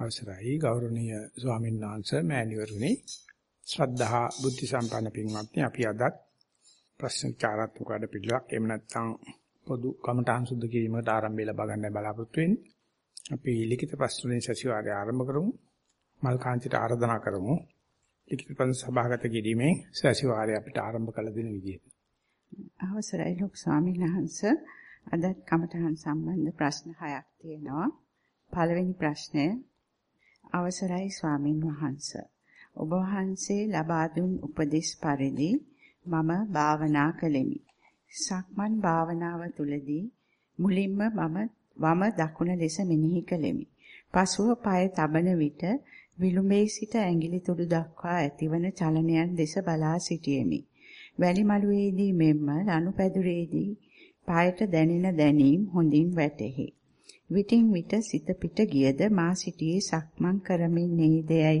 අවසරයි. ගෞරවනීය ස්වාමීන් වහන්සේ මෑණිවරුනි ශ්‍රද්ධා බුද්ධ සම්පන්න පින්වත්නි අපි අදත් ප්‍රශ්න චාරාත්මක වැඩ පිළිවෙලක් එහෙම නැත්නම් පොදු කමඨාන් සුද්ධ කිරීමකට ආරම්භය ලබා ගන්න බලාපොරොත්තු වෙන්නේ අපි ලිඛිත ප්‍රශ්න වලින් සතිවාරය ආරම්භ කරමු. මල් කාන්තිට ආරාධනා කරමු. ලිඛිත ප්‍රශ්න සභාගත කිරීමෙන් සතිවාරය අපිට ආරම්භ කළ දෙන විදිහට. අවසරයි ලොකු ස්වාමීන් වහන්සේ. අදත් කමඨාන් සම්බන්ධ ප්‍රශ්න හයක් තියෙනවා. පළවෙනි ප්‍රශ්නය අවසරයි ස්වාමින් වහන්ස. ඔබ වහන්සේ ලබා දුන් උපදෙස් පරිදි මම භාවනා කළෙමි. සක්මන් භාවනාව තුළදී මුලින්ම මම වම දකුණ ලෙස මෙනෙහි කළෙමි. පසුව පාය තබන විට විලුඹේ සිට ඇඟිලි තුඩු දක්වා ඇතිවන චලනයන් දෙස බලා සිටියෙමි. වැලිමලුවේදී මෙන්ම ලනුපැදුරේදී පායට දැනෙන දැනීම් හොඳින් වැටහි. විටින් විට සිත පිට ගියද මා සිටියේ සක්මන් කරමින් නේදයයි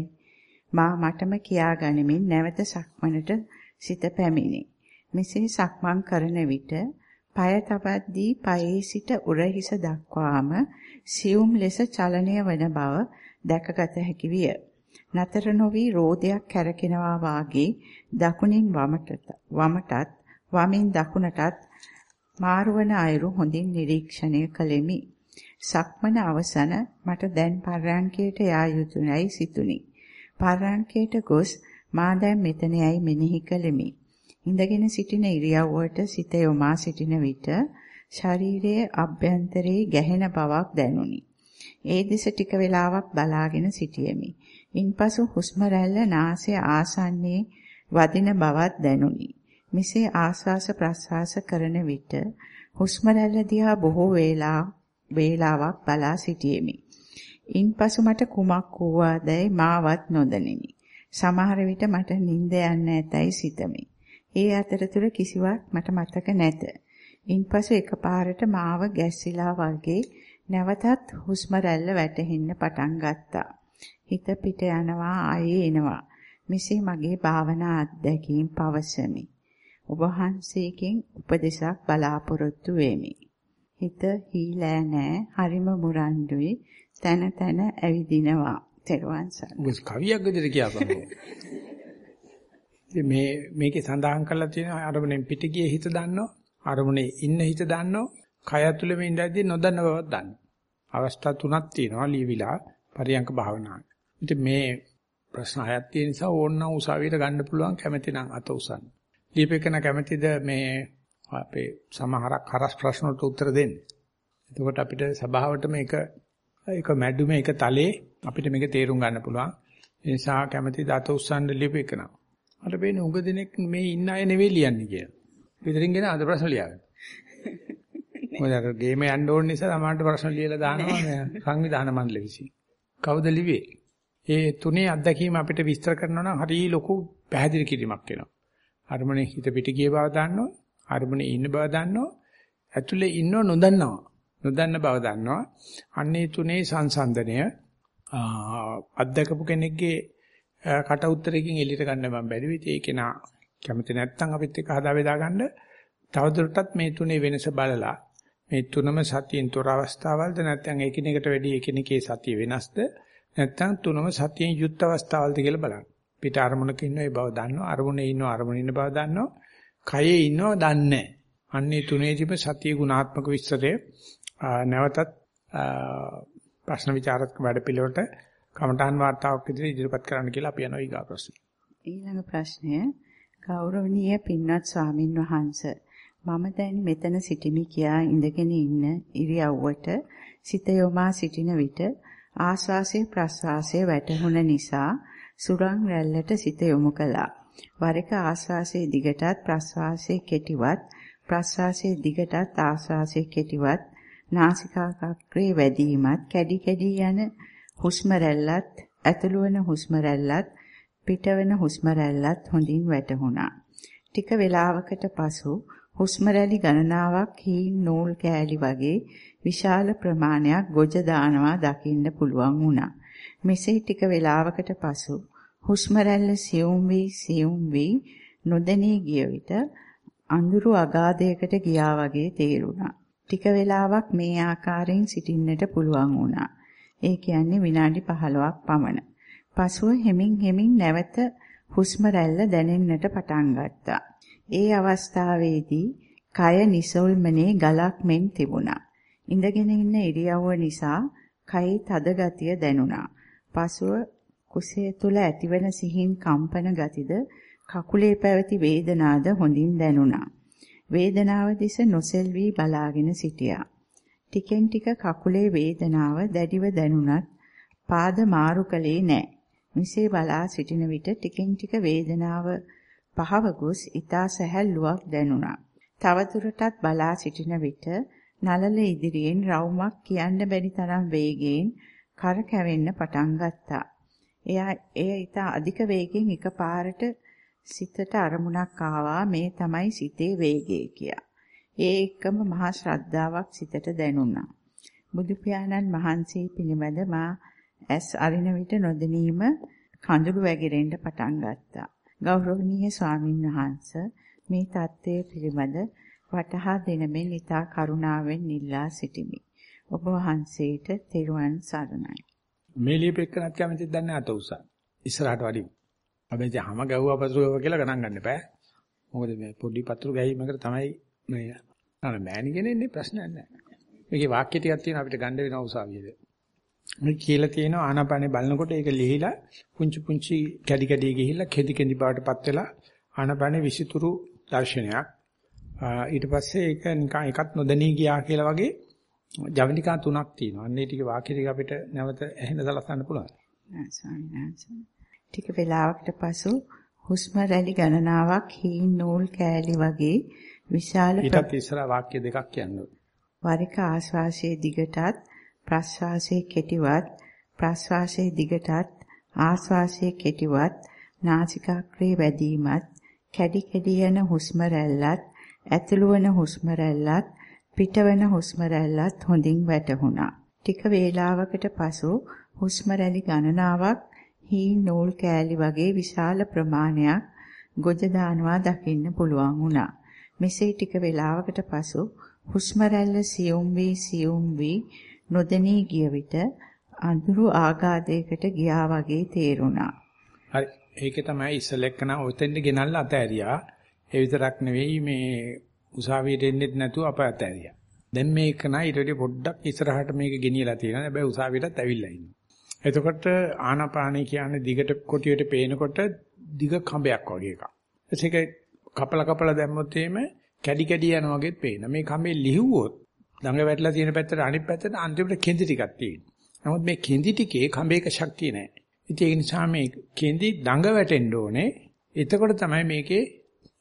මා මටම කියා ගනිමින් නැවත සක්මනට සිත පැමිණේ. මෙසේ සක්මන් කරන විට পায় තබද්දී পাයේ සිට උරහිස දක්වාම සියුම් ලෙස චලනය වන බව දැකගත හැකි විය. නතර නොවි රෝදයක් කැරකෙනවා වාගේ දකුණින් වමට වමටත් වමින් දකුණටත් මාරුවන අයුරු හොඳින් නිරීක්ෂණය කළෙමි. සක්මන අවසන මට දැන් පර්යංකයට යා යුතුයයි සිතුනි. පර්යංකයට ගොස් මා දැන් මෙතන යයි මෙනෙහි කළෙමි. ඉඳගෙන සිටින ඉරියව්වට සිත යොමා සිටින විට ශරීරයේ අභ්‍යන්තරයේ ගැහෙන බවක් දැනුනි. ඒ දෙස ටික වේලාවක් බලාගෙන සිටියෙමි. ඉන්පසු හුස්ම රැල්ල නාසය ආසන්නයේ වදින බවක් දැනුනි. මෙසේ ආස්වාස ප්‍රස්වාස කරන විට හුස්ම රැල්ල දිහා බොහෝ වේලා වේලාවක් බලා සිටියෙමි. ඉන්පසු මට කුමක් වූවාදැයි මාවත් නොදනිමි. සමහර විට මට නිින්ද යන්නේ නැතයි සිතමි. ඒ අතරතුර කිසිවක් මට මතක නැත. ඉන්පසු එකපාරට මාව ගැස්සිලා වගේ නැවතත් හුස්ම රැල්ල වැටෙන්න පටන් ගත්තා. හිත පිට යනවා ආයේ එනවා. මෙසේ මගේ භාවනා අත්දැකීම් පවසමි. ඔබ වහන්සේගෙන් උපදේශක් බලාපොරොත්තු වෙමි. හිත හීලෑ නෑ හරිම මුරණ්ඩුයි තන තන ඇවිදිනවා තෙරුවන් සරණයි. ඔබ කවියක් විදිහට කියපන්. මේ මේකේ සඳහන් කරලා තියෙන අරමුණෙන් පිට ගියේ හිත දන්නෝ අරමුණේ ඉන්න හිත දන්නෝ කය ඇතුළෙම ඉඳද්දී නොදන්න බවක් දන්නෝ. අවස්ථා තුනක් තියෙනවා ලියවිලා පරියංක භාවනාව. ඉතින් මේ ප්‍රශ්න හයක් තියෙන නිසා ඕනනම් උසාවියට ගන්න පුළුවන් කැමති නම් අත උසන්න. ලියපෙකන කැමතිද මේ අපේ සමහරක් හරස් ප්‍රශ්න වලට උත්තර දෙන්න. එතකොට අපිට සභාවට මේක එක මැඩුමේ එක තලයේ අපිට මේක තේරුම් ගන්න පුළුවන්. ඒ නිසා කැමැති දත උස්සන්න ලියපෙකන. මට පේන්නේ උඟ දිනෙක මේ ඉන්න අය නෙවෙයි ලියන්නේ කියලා. විතරින් ගෙන අද ප්‍රශ්න ලියාගන්න. මොකද අර ගේම යන්න ඕන නිසා සමහරට ප්‍රශ්න ලියලා දානවා මේ සංවිධාන මණ්ඩල විසින්. කවුද ලිව්වේ? ඒ තුනේ අත්දැකීම අපිට විස්තර කරනවා නම් හරිය ලොකු පැහැදිලි කිරීමක් වෙනවා. අරමුණේ හිත පිට ගිය බව දන්නවා. අරමුණේ ඉන්න බව දන්නවා. ඇතුලේ ඉන්නව නොදන්නවා. නොදන්න බව දන්නවා. අන්නේ තුනේ සංසන්දනය අත්දකපු කෙනෙක්ගේ කට උත්තරයකින් එළියට ගන්න මම බැරි වෙයි. ඒක නා කැමති නැත්නම් අපිත් එක්ක හදා බෙදා ගන්න. තවදුරටත් මේ තුනේ වෙනස බලලා මේ තුනම සතියෙන් තොර අවස්ථාවල්ද නැත්නම් එකිනෙකට වැඩි එකිනෙකේ සතිය වෙනස්ද නැත්නම් තුනම සතියෙන් යුක්ත අවස්ථාවල්ද කියලා බලන්න. පිට අරමුණක ඉන්න ඒ බව දන්නවා අරමුණේ ඉන්නවා අරමුණේ ඉන්න බව දන්නවා කයේ ඉන්නව දන්නේ අන්නේ තුනේදීම සතිය ගුණාත්මක විස්තරය නැවතත් ප්‍රශ්න විචාරක වැඩ පිළිවෙලට කමඨාන් වාර්තාවක් විදිහට ඉදිරිපත් කරන්න කියලා අපි යනවා ඊගා ප්‍රශ්න. ඊළඟ ප්‍රශ්නය ගෞරවනීය පින්වත් ස්වාමින් වහන්සේ මම දැන් මෙතන සිටිමි කියා ඉඳගෙන ඉන්න ඉරියව්වට සිත යොමා සිටින විට ආස්වාසේ ප්‍රස්වාසයේ වැටහුණ නිසා සුරං රැල්ලට සිත යොමු කළා. වර එක ආස්වාසයේ දිගටත් ප්‍රස්වාසයේ කෙටිවත් ප්‍රස්වාසයේ දිගටත් ආස්වාසයේ කෙටිවත් නාසිකාග්‍රේ වැඩිමත් කැඩි කැඩි යන හුස්ම රැල්ලත් ඇතුළු වන හුස්ම රැල්ලත් පිටවන හුස්ම රැල්ලත් හොඳින් වැටහුණා. ටික වේලාවකට පසු හුස්ම රැලි ගණනාවක් හීන් නූල් කෑලි වගේ විශාල ප්‍රමාණයක් ගොජ දානවා දකින්න පුළුවන් වුණා. මෙසේ ටික වේලාවකට පසු හුස්ම රැල්ල සියුම් වී සියුම් වී නොදැනී ගිය විට අඳුරු අගාධයකට ගියා වගේ තේරුණා. ටික වේලාවක් මේ ආකාරයෙන් සිටින්නට පුළුවන් වුණා. ඒ කියන්නේ විනාඩි 15ක් පමණ. පසුව හෙමින් හෙමින් නැවත හුස්ම රැල්ල දැනෙන්නට පටන් ගත්තා. ඒ අවස්ථාවේදී කය නිසල්මනේ ගලක් මෙන් තිබුණා. ඉඳගෙන ඉන්න ඉරියව්ව නිසා කයේ තද ගතිය දැනුණා. පසුව කුසය තුල ඇතිවන සිහින් කම්පන ගතිද කකුලේ පැවති වේදනාද හොඳින් දැනුණා. වේදනාව දිස නොසෙල්වි බලාගෙන සිටියා. ටිකෙන් ටික කකුලේ වේදනාව දැඩිව දැනුණත් පාද මාරු කළේ නැහැ. මිසේ බලා සිටින විට ටිකෙන් ටික වේදනාව පහව ගොස් ඊතා සැහැල්ලුවක් දැනුණා. තවදුරටත් බලා සිටින විට නලල ඉදිරියෙන් රවුමක් කියන්න බැරි තරම් වේගයෙන් කර කැවෙන්න පටන් ගත්තා. එයා එය ඊට අධික වේගෙන් එකපාරට සිතට අරමුණක් ආවා මේ තමයි සිතේ වේගය කියා. ඒ එක්කම මහා ශ්‍රද්ධාවක් සිතට දැනුණා. බුදු පියාණන් වහන්සේ පිළිබඳ මා ඇස් අරින විට නොදැනීම කඳුළු වැగిරෙන්න පටන් ගත්තා. ගෞරවනීය ස්වාමින් වහන්සේ මේ தත්ත්වය පිළිබඳ වටහා දෙනමින් ඊතා කරුණාවෙන් ඉල්ලා සිටිමි. ඔබ වහන්සේට තෙරුවන් සරණයි. මේ ලියපෙන්නත් කැමතිද දන්නේ අත උසා. ඉස්සරහට වඩිමු. හැබැයි දැන් හැම ගැව්වා පතුරු ගැව්වා කියලා ගණන් ගන්න එපා. මොකද මේ පොඩි පතුරු ගැහිමකට තමයි මේ අර මෑණි කෙනෙන්නේ ප්‍රශ්නයක් නැහැ. මේකේ වාක්‍ය ටිකක් තියෙනවා අපිට ගන්න වෙන උසාවියේද. මේ කියලා තියෙනවා ආනාපානේ බලනකොට ඒක ලිහිලා පුංචි පුංචි කැඩි කැඩි ගිහිල්ලා කෙදි කෙදි බාටපත් වෙලා ආනාපානේ විසිතුරු දර්ශනයක්. ඊට පස්සේ ඒක නිකන් එකක් නොදැනී ගියා කියලා වගේ ජවනිකා තුනක් තියෙනවා. අන්න ටික වාක්‍ය ටික අපිට නැවත ඇහෙන සලසන්න පුළුවන්. ටික වෙලාවකට පසු හුස්ම රැලි ගණනාවක් හීන් නූල් කෑලි වගේ විශාල ඊටත් ඉස්සර වාක්‍ය දෙකක් කියන්න වරික ආශ්වාසයේ දිගටත් ප්‍රශ්වාසයේ කෙටිවත් ප්‍රශ්වාසයේ දිගටත් ආශ්වාසයේ කෙටිවත් නාසිකාග්‍රේ වැඩිමත් කැඩි කැඩි යන හුස්ම රැල්ලත් ඇතුළු වන හුස්ම රැල්ලත් පිටවන හුස්ම රැල්ලත් හොඳින් වැටහුණා. ටික වේලාවකට පසු හුස්ම රැලි ගණනාවක් හී නූල් කෑලි වගේ විශාල ප්‍රමාණයක් ගොජ දානවා දකින්න පුළුවන් වුණා. මෙසේ ටික වේලාවකට පසු හුස්ම රැල්ල සියුම් වී සියුම් වී නොදෙනී ගිය විට අඳුරු ආගාදයකට ගියා වගේ තේරුණා. හරි. ඒකේ තමයි ඉස්සලෙක්කන ඔතෙන්ද ගෙනල්ලා අතෑරියා. ඒ විතරක් නෙවෙයි මේ උසාවියට එන්නෙත් නැතුව අප අතෑරියා. දැන් මේක නයි ඊට වඩා පොඩ්ඩක් ඉස්සරහට මේක ගෙනියලා තියෙනවා. හැබැයි උසාවියටත් ඇවිල්ලා ඉන්නවා. එතකොට ආනාපානයි කියන්නේ දිගට කොටියට පේනකොට දිග කඹයක් වගේ එකක්. ඒක කපල කපල දැම්මොත් එහෙම කැඩි කැඩි යන වගේත් පේන. මේ කඹේ ලිහුවොත් දඟ වැටලා තියෙන පැත්තට අනිත් පැත්තට අන්තිමට කෙඳි ටිකක් තියෙනවා. නමුත් මේ කෙඳි ටිකේ කඹේක ශක්තිය නැහැ. ඉතින් ඒ නිසා මේ කෙඳි දඟ වැටෙන්න ඕනේ. එතකොට තමයි මේකේ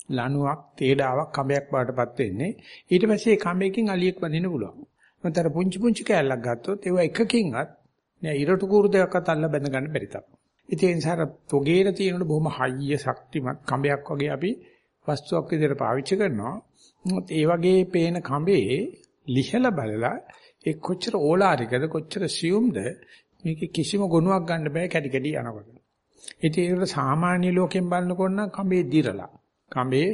ලණුවක් තේඩාවක් කඹයක් බාටපත් වෙන්නේ. ඊට පස්සේ ඒ කඹයකින් අලියෙක් වදින්න පුළුවන්. මතර පුංචි පුංචි කෑල්ලක් ගත්තොත් ඒව එකකින්වත් නෑ ඉරටු කූරු දෙකක්වත් අල්ල බැඳ ගන්න බැරි තමයි. ඉතින් ඒ නිසා තොගේන තියෙනකොට බොහොම හයිය ශක්තිමත් කඹයක් වගේ අපි වස්තුවක් විදිහට පාවිච්චි කරනවා. ඒ වගේ පේන කඹේ ලිහලා බලලා ඒ කොච්චර ඕලාරිකද කොච්චර සියුම්ද මේක කිසිම ගුණයක් ගන්න බෑ කැඩි කැඩි යනකොට. ඉතින් ඒක සාමාන්‍ය ලෝකෙන් බලනකොට නම් කඹේ දිරලා කඹේ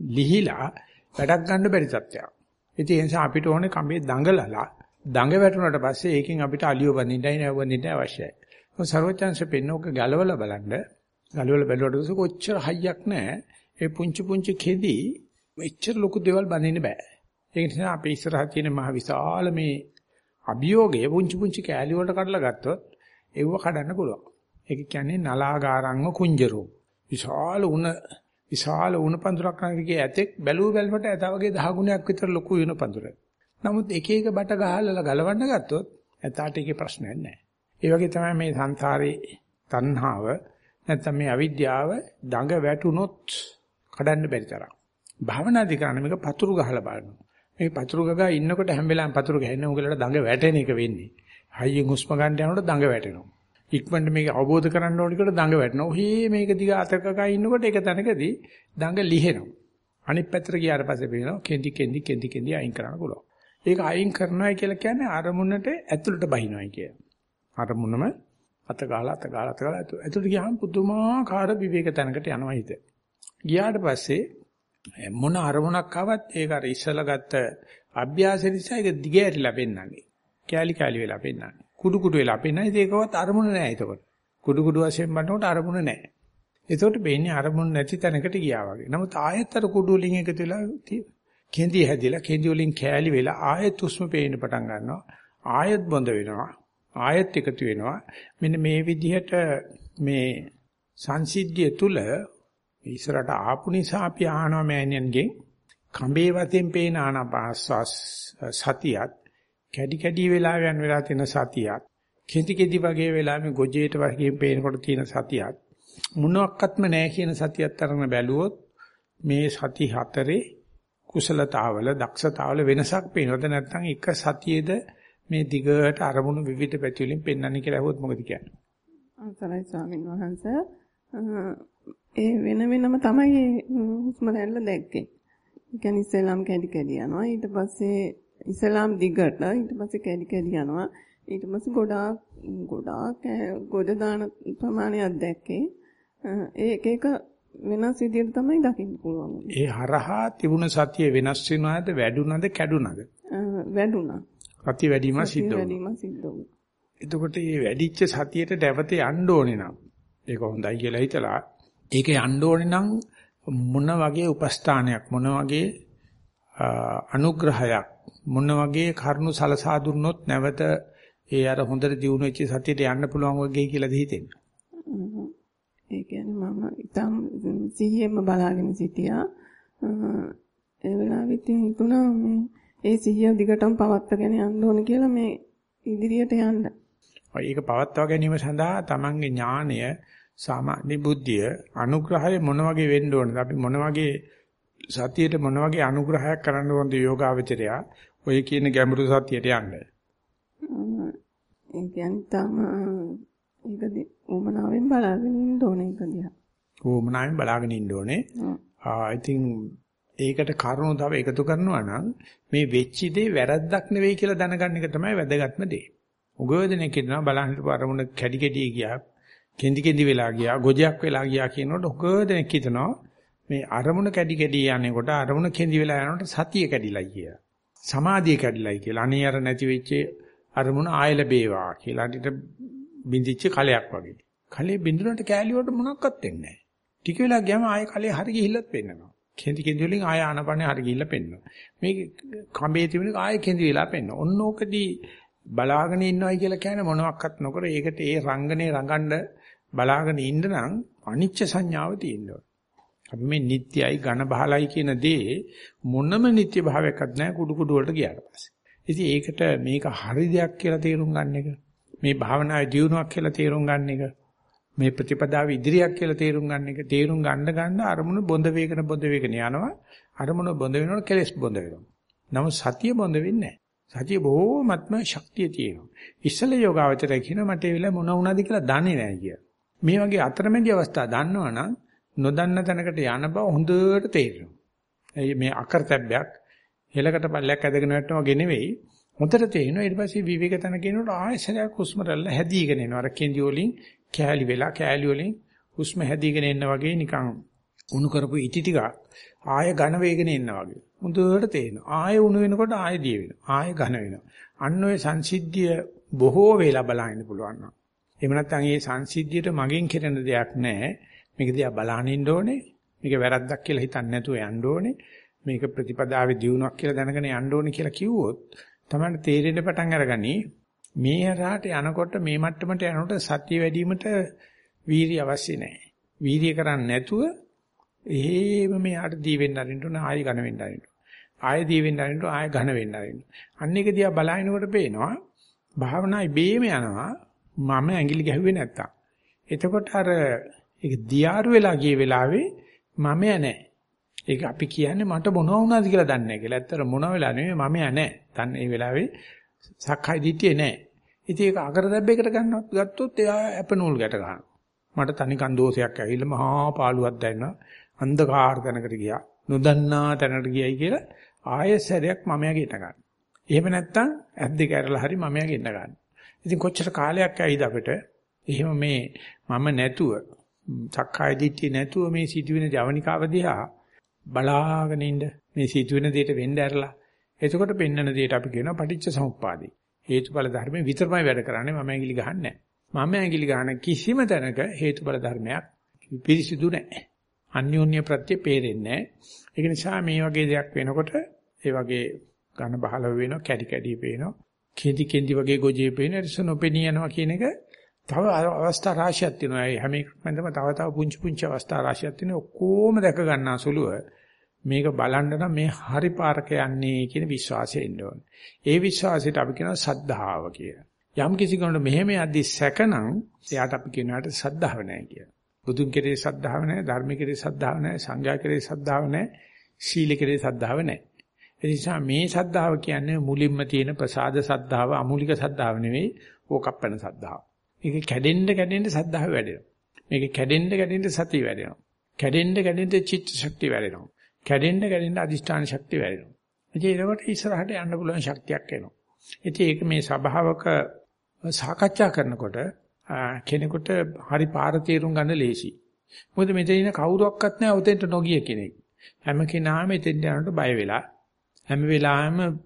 ලිහිලා වැඩක් ගන්න බැරි තත්ත්වයක්. ඉතින් ඒ නිසා අපිට ඕනේ කඹේ දඟලලා දඟ වැටුණාට පස්සේ ඒකෙන් අපිට අලියෝ බඳින්නයි නැවබඳින්නයි අවශ්‍යයි. මොකද ਸਰවචන්ස පෙන්නෝක ගලවලා බලන්න ගලවලා බැලුවට කොච්චර හයියක් නැහැ. ඒ පුංචි පුංචි කෙදි මෙච්චර ලොකු දේවල් බඳින්න බෑ. ඒ නිසා අපේ ඉස්සරහා තියෙන මහ විශාල මේ අභියෝගය පුංචි පුංචි කෑලි වලට කඩලා ගත්තොත් ඒව කඩන්න පුළුවන්. ඒක කියන්නේ නලාගාරංග කුංජරෝ. විශාල උණ විශාල උණ පඳුරක් අරගෙන ඇතෙක් බැලුව බැලමට ඇතා වගේ දහ ගුණයක් විතර ලොකු වෙන පඳුර. නමුත් එක එක බට ගහලා ගලවන්න ගත්තොත් ඇතාට ඒකේ ප්‍රශ්නයක් නැහැ. ඒ වගේ තමයි මේ සංසාරේ තණ්හාව නැත්නම් මේ අවිද්‍යාව දඟ වැටුනොත් කඩන්න බැරි තරම්. භාවනාදි කරන්නේ මේක පතුරු ගහලා බලනවා. මේ පතුරු ගගා ඉන්නකොට හැම වෙලාවෙම පතුරු ගහන්නේ උගලට දඟ වැටෙන එක වෙන්නේ. හයියෙන් හුස්ම ගන්න යනකොට දඟ වැටෙනවා. ඉක්මනට මේක අවබෝධ කරගන්න ඕනි කියලා දඟ වැටෙනවා. ඔහේ මේක දිග අතකකා ඉන්නකොට ඒක තැනකදී දඟ ලිහෙනවා. අනිත් පැත්තට ගියාට පස්සේ පේනවා කෙන්දි කෙන්දි කෙන්දි කෙන්දි අයින් කරන්න පුළුවන්. ඒක අයින් කරනවා කියලා කියන්නේ අරමුණට ඇතුළට බහිනවායි කිය. අරමුණම අත ගාලා අත ගාලා අත ගාලා ඇතුළට ගියාම පුදුමාකාර විවේක තැනකට යනවා හිත. ගියාට පස්සේ මොන අරමුණක් ආවත් ඒක අර ඉස්සලා ගත්ත අභ්‍යාසය නිසා ඒක දිගහැරිලා පෙන්නන්නේ. කෑලි කෑලි වෙලා පෙන්නන්නේ. කුඩු කුඩු වෙලා පේනවා. ඉතින් ඒකවත් අරමුණ නැහැ එතකොට. කුඩු කුඩු වශයෙන් බලනකොට අරමුණ නැහැ. එතකොට වෙන්නේ අරමුණ නැති තැනකට ගියා වගේ. නමුත් ආයෙත් අර කුඩු වලින් එකතු වෙලා කෙන්දි හැදිලා කෙන්දි වලින් කෑලි වෙලා ආයෙත් උස්ම පේන්න පටන් ගන්නවා. ආයෙත් බොඳ වෙනවා. ආයෙත් එකතු වෙනවා. මෙන්න මේ විදිහට මේ සංසිද්ධිය තුල ඉස්සරට ආපු නිසා අපි ආහනවා මෑණියන්ගෙන් කඹේ වතෙන් පේන ආනාපාස්වාස් සතියත් කැඩි කැඩි වෙලා යන වෙලා තියෙන සතියත් කෙටි කෙටි වගේ වෙලාවෙ ගොජේට වගේ පේනකොට තියෙන සතියත් මොනක්වත්ම නැහැ කියන සතියත් අරගෙන බැලුවොත් මේ සති හතරේ කුසලතාවල දක්ෂතාවල වෙනසක් පේනවද නැත්නම් එක සතියේද මේ දිගට අරමුණු විවිධ පැති වලින් පෙන්වන්නේ කියලා අහුවොත් මොකද කියන්නේ? අවසරයි ස්වාමීන් වහන්සේ. ඒ වෙන වෙනම තමයි හුස්ම රැල්ල දැක්කේ. ඒ කියන්නේ ඉස්ලාම් කැඩි කැඩි යනවා. ඊට පස්සේ ඉස්ලාම් දිගට ඊට පස්සේ කැඩි කැඩි යනවා. ඊට පස්සේ ගොඩාක් ගොඩාක් ගොඩ දාන ප්‍රමාණයක් දැක්කේ. ඒ එක එක වෙනස් විදිහට තමයි දකින්න පුළුවන්. ඒ හරහා තිබුණ සතිය වෙනස් වෙනවද වැඩුණද කැඩුණද? වැඩුණා. සතිය වැඩිම සිද්ධ වුණා. එතකොට මේ වැඩිච්ච සතියට දැවත යන්න ඕනේ නම් ඒක හොඳයි කියලා හිතලා ඒක යන්න ඕනේ නම් මොන වගේ උපස්ථානයක් මොන වගේ අනුග්‍රහයක් මොන වගේ කරුණු සලසා දුන්නොත් නැවත ඒ අර හොඳට දියුණු වෙච්ච සතියට යන්න පුළුවන් වගේ කියලාද හිතෙන්නේ. ඒ කියන්නේ මම ඉතම් සිහියෙන්ම බලාගෙන සිටියා. ඒ වෙලාවෙත් හිතුණා මේ ඒ සිහිය දිගටම පවත්වාගෙන යන්න ඕන කියලා මේ ඉදිරියට යන්න. ඒක පවත්වා ගැනීම සඳහා තමන්ගේ ඥානය සාමාන්‍ය බුද්ධිය අනුග්‍රහය මොන වගේ වෙන්න ඕනද අපි මොන වගේ සතියේට මොන වගේ අනුග්‍රහයක් කරන්න ඕනද යෝගාවචරයා ඔය කියන ගැඹුරු සතියට යන්න. ඒ කියන්නේ තම ඒකදී උමනාවෙන් බලාගෙන ඉන්න ඕනේ ඒක දිහා. උමනාවෙන් බලාගෙන ඉන්න ඕනේ. I think ඒකට කරුණු තව එකතු කරනවා නම් මේ වෙච්ච දේ වැරද්දක් නෙවෙයි කියලා දැනගන්න එක තමයි වැදගත්ම දේ. උගෝදෙනෙක් කියනවා බලන්න අරමුණ කැඩි කැඩි ගියා, කෙන්දි කෙන්දි වෙලා ගියා, ගොජයක් වෙලා ගියා කියනකොට උගෝදෙනෙක් හිතනවා මේ අරමුණ කැඩි කැඩි යනකොට අරමුණ කෙන්දි වෙලා යනකොට සතිය කැඩිලා කියලා. සමාධිය කැඩිලා කියලා. අනේ අර නැති වෙච්ච අරමුණ ආයෙ ලැබේවා කියලා ටික බින්දිච්ච කලයක් වගේ. කලේ බින්දුනට කෑලි වලට මොනක්වත් වෙන්නේ නැහැ. ටික වෙලා ගියාම ආයෙ කලේ හරි ගිහිල්ලත් වෙන්නනවා. කෙන්දි කෙන්දි වලින් ආය ආනපනේ හරි ගිහිල්ලා පෙන්නවා. මේ කඹේ තිබුණ ආය කෙන්දි වෙලා පෙන්නවා. ඔන්න ඕකදී බලාගෙන ඉන්නවයි කියලා කියන්නේ මොනවත් නොකර ඒකට ඒ රංගනේ රඟන්න බලාගෙන ඉන්න නම් අනිච්ච සංඥාව තියෙනවා. අපි මේ නිට්යයි ඝන බහලයි කියන දේ මොනම නිට්‍ය භාවයක්වත් නැහැ කුඩු කුඩු වලට ගියාට පස්සේ. ඉතින් ඒකට මේක හරි දෙයක් කියලා තේරුම් ගන්න එක මේ භාවනාවේ දියුණුවක් කියලා තේරුම් ගන්න එක මේ ප්‍රතිපදාව ඉදිරියක් කියලා තේරුම් ගන්න එක තේරුම් ගන්න ගන්න අරමුණු බොඳ වේගන බොඳ වේගන යනවා අරමුණු බොඳ වෙනකොට කෙලස් බොඳ වෙනවා නමුත් සතිය බොඳ වෙන්නේ නැහැ සතිය බොහෝමත්ම ශක්තිය තියෙනවා ඉස්සල යෝගාවචරය කියන මට ඒ වෙලාව මොන වුණාද කියලා දන්නේ නැහැ කිය. මේ වගේ අතරමැදි අවස්ථා දන්නවනම් නොදන්න තැනකට යන බව හොඳට තේරෙනවා මේ අකරතැබ්බයක් හෙලකට පල්ලයක් ඇදගෙන යනවා වගේ නෙවෙයි හොඳට තේරෙනවා ඊට පස්සේ විවේක තන කියනකොට ආයෙසරයක් හුස්ම රැල්ල හැදීගෙන එනවා අර කෙන්දි වලින් කෑලි වෙලා කෑලි වලින් හුස්ම හැදීගෙන එන්න වගේ නිකන් උණු කරපු ඉටි ටික ආය ඝන වේගනේ එන්න වගේ. හොඳට තේරෙනවා. ආය උණු වෙනකොට ආය දිය වෙනවා. ආය ඝන වෙනවා. අන්න ඔය සංසිද්ධිය බොහෝ වෙලා බලන්න පුළුවන් නම්. එහෙම නැත්නම් මේ සංසිද්ධියට මගෙන් කෙරෙන දෙයක් නැහැ. මේක දිහා බලන්න ඉන්න ඕනේ. මේක වැරද්දක් කියලා හිතන්නේ නැතුව යන්න ඕනේ. මේක ප්‍රතිපදාවේ දියුණුවක් කියලා දැනගෙන යන්න ඕනේ කියලා කිව්වොත් තමයි තේරෙන්න පටන් අරගනි මේ හරහාට යනකොට මේ මට්ටමට යනකොට සත්‍ය වැඩිවීමට වීරිය අවශ්‍ය නැහැ. වීරිය කරන්නේ නැතුව එහෙම මෙයාට දී වෙන්න අරින්න ඕන ආයෙ ඝන වෙන්න අරින්න. ආයෙ දී වෙන්න අරින්න ආයෙ ඝන වෙන්න අරින්න. අන්න එක දිහා බලනකොට පේනවා භාවනායි බේම යනවා මම ඇඟිලි ගැහුවේ නැත්තම්. එතකොට අර ඒක දියාරු වෙලා ගිය වෙලාවේ මම නැහැ. ඒක අපි කියන්නේ මට මොනව වුණාද කියලා දන්නේ නැහැ කියලා. ඇත්තට මොනව වෙලා නෙමෙයි මම නැහැ. තන් ඒ වෙලාවේ සක්කාය දිට්ඨිය නැහැ. ඉතින් ඒක අගරදැබ්බයකට ගන්නවත් ගත්තොත් එයා අප නූල් ගැට ගන්නවා. මට තනිකන් දෝෂයක් ඇවිල්ලා මහා පාළුවක් දැනෙනවා. අන්ධකාර තැනකට ගියා. නොදන්නා තැනකට ගියයි කියලා ආයෙසරයක් මමයා ගෙන්න ගන්න. එහෙම නැත්නම් ඇස් දෙක ඇරලා හරි මමයා ගෙන්න ගන්න. ඉතින් කොච්චර කාලයක් ඇයිද අපිට එහෙම මේ මම නැතුව සක්කාය දිට්ඨිය නැතුව මේ සිදුවෙන ජවනිකාව දිහා බලාගෙන ඉන්න මේ සිදුවෙන දෙයට වෙන්න ඇරලා එතකොට පෙන්වන දෙයට අපි කියනවා පටිච්ච සමුප්පාදේ. හේතුඵල ධර්මේ විතරමයි වැඩ කරන්නේ මම ඇඟිලි ගහන්නේ නැහැ. මම ඇඟිලි ගන්න කිසිම තැනක හේතුඵල ධර්මයක් පිරිසිදු නැහැ. අන්‍යෝන්‍ය ප්‍රත්‍ය පේරෙන්නේ නැහැ. ඒක නිසා මේ වගේ දෙයක් වෙනකොට ඒ වගේ ඝන බහල වෙනවා කැඩි කැඩි පේනවා. කෙඳි කෙඳි වගේ ගොජේ පේන ඉතින් නොපෙනී යනවා කියන එක තව අවස්ථා රාශියක් තියෙනවා. ඒ හැම එකක්ම තව තව පුංචි පුංචි අවස්ථා රාශියක් තියෙනවා. ඔක්කොම දැක ගන්නා සුළුව මේක බලන්න නම් මේ හරි පාරක යන්නේ කියන විශ්වාසය එන්න ඕනේ. ඒ විශ්වාසයට අපි කියනවා සද්ධාව කියලා. යම් කිසි කෙනෙකුට මෙහෙම යද්දි සැකනම් එයාට අපි කියනවාට සද්ධාව නැහැ කියලා. බුදුන් කෙරේ සද්ධාව නැහැ, ධර්ම කෙරේ සද්ධාව නැහැ, සංඝයා කෙරේ සද්ධාව නැහැ, සීල කෙරේ සද්ධාව නැහැ. ඒ නිසා මේ සද්ධාව කියන්නේ මුලින්ම තියෙන ප්‍රසාද සද්ධාව, අමූලික සද්ධාව නෙවෙයි, ඕකප්පන සද්ධාව. මේක කැඩෙන්න කැඩෙන්න සද්ධාව වැඩෙනවා. මේක කැඩෙන්න කැඩෙන්න සතිය වැඩෙනවා. කැඩෙන්න කැඩෙන්න චිත්ත ශක්තිය වැඩෙනවා. කැඩෙන්න කැඩෙන්න අදිෂ්ඨාන ශක්තිය වැඩෙනවා. ඉතින් ඒකට ඉස්සරහට යන්න පුළුවන් ශක්තියක් එනවා. ඉතින් ඒක මේ සභාවක සාකච්ඡා කරනකොට කෙනෙකුට හරි පාර තේරුම් ගන්න ලේසි. මොකද මෙතන ඉන්න කවුරක්වත් නැහැ උතෙන්ට නොගිය කෙනෙක්. හැම කෙනාම එතෙන්ට යනකොට බය වෙලා හැම වෙලාවෙම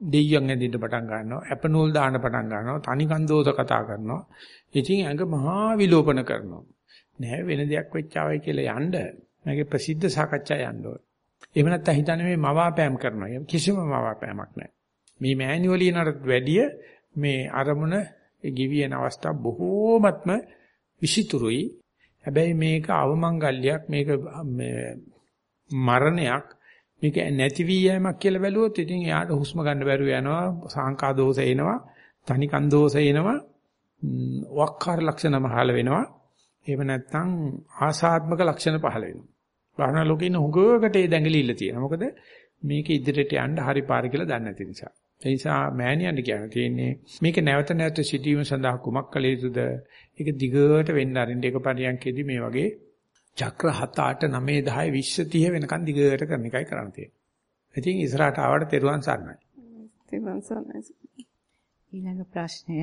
දෙයියන් ඇදින්න පටන් ගන්නවා, අපනෝල් දාන්න පටන් ගන්නවා, තනිකන් දෝෂ කතා කරනවා. ඉතින් ඇඟ මහා විලෝපන කරනවා. නෑ වෙන දෙයක් වෙච්චාවයි කියලා යන්න මගේ ප්‍රසිද්ධ සාකච්ඡා යන්න ඕන. එහෙම නැත්නම් හිතන්නේ මේ මවාපෑම් කරනවා. කිසිම මවාපෑමක් නැහැ. මේ මෑනියුවලිනට වැඩිය මේ අරමුණ ගිවියන අවස්ථා බොහෝමත්ම විසිතුරුයි. හැබැයි මේක අවමංගල්‍යයක් මේක මරණයක් මේක නැති වී යෑමක් කියලා බැලුවොත් ඉතින් එයාට හුස්ම ගන්න බැරුව යනවා සංකා දෝෂ එනවා තනිකන් දෝෂ එනවා වක්කාර ලක්ෂණ පහළ වෙනවා එහෙම නැත්නම් ආසාත්මක ලක්ෂණ පහළ වෙනවා භාවනා ලෝකේ ඉන්න හුඟකට ඒ දැඟලිල්ල තියෙනවා. මොකද මේක ඉදිරියට යන්න හරි පාර කියලා දන්නේ නැති නිසා. ඒ නිසා මෑණියන්ට කියන්න තියෙන්නේ මේක නැවත නැවත සිටීම සඳහා කුමක් කළ යුතුද? ඒක දිගට වෙන්න අරින්න එක පරියන්කේදී මේ වගේ චක්‍ර 7 8 9 10 20 30 වෙනකන් දිගට කරන එකයි කරන්න තියෙන්නේ. ඉතින් ඉස්සරහට ආවට තෙරුවන් සරණයි. තෙරුවන් සරණයි. ඊළඟ ප්‍රශ්නය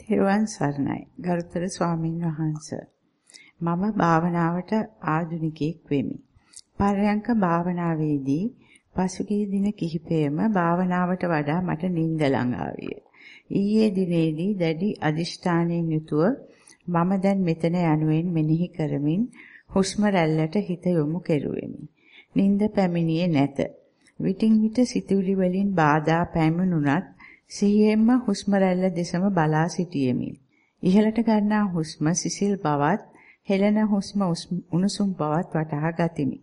තෙරුවන් සරණයි. ගරුතර ස්වාමින් වහන්සේ මම භාවනාවට ආධුනිකයෙක් වෙමි. පරයන්ක භාවනාවේදී පසුගිය දින කිහිපෙම භාවනාවට වඩා මට නිින්ද ළඟාවිය. ඊයේ දිනේදී දැඩි අදිෂ්ඨානයෙන් යුතුව මම දැන් මෙතන යනුවෙන් මෙනෙහි කරමින් හුස්ම රැල්ලට හිත යොමු කෙරුවෙමි. නිින්ද පැමිණියේ නැත. විටින් විට සිතුවිලි වලින් බාධා පැමිණුණත් සිහියෙන්ම හුස්ම රැල්ල දෙසම බලා සිටියෙමි. ඉහළට ගන්නා හුස්ම සිසිල් බවත් හෙළන හුස්ම උණුසුම් බවත් වටහා ගතිමි.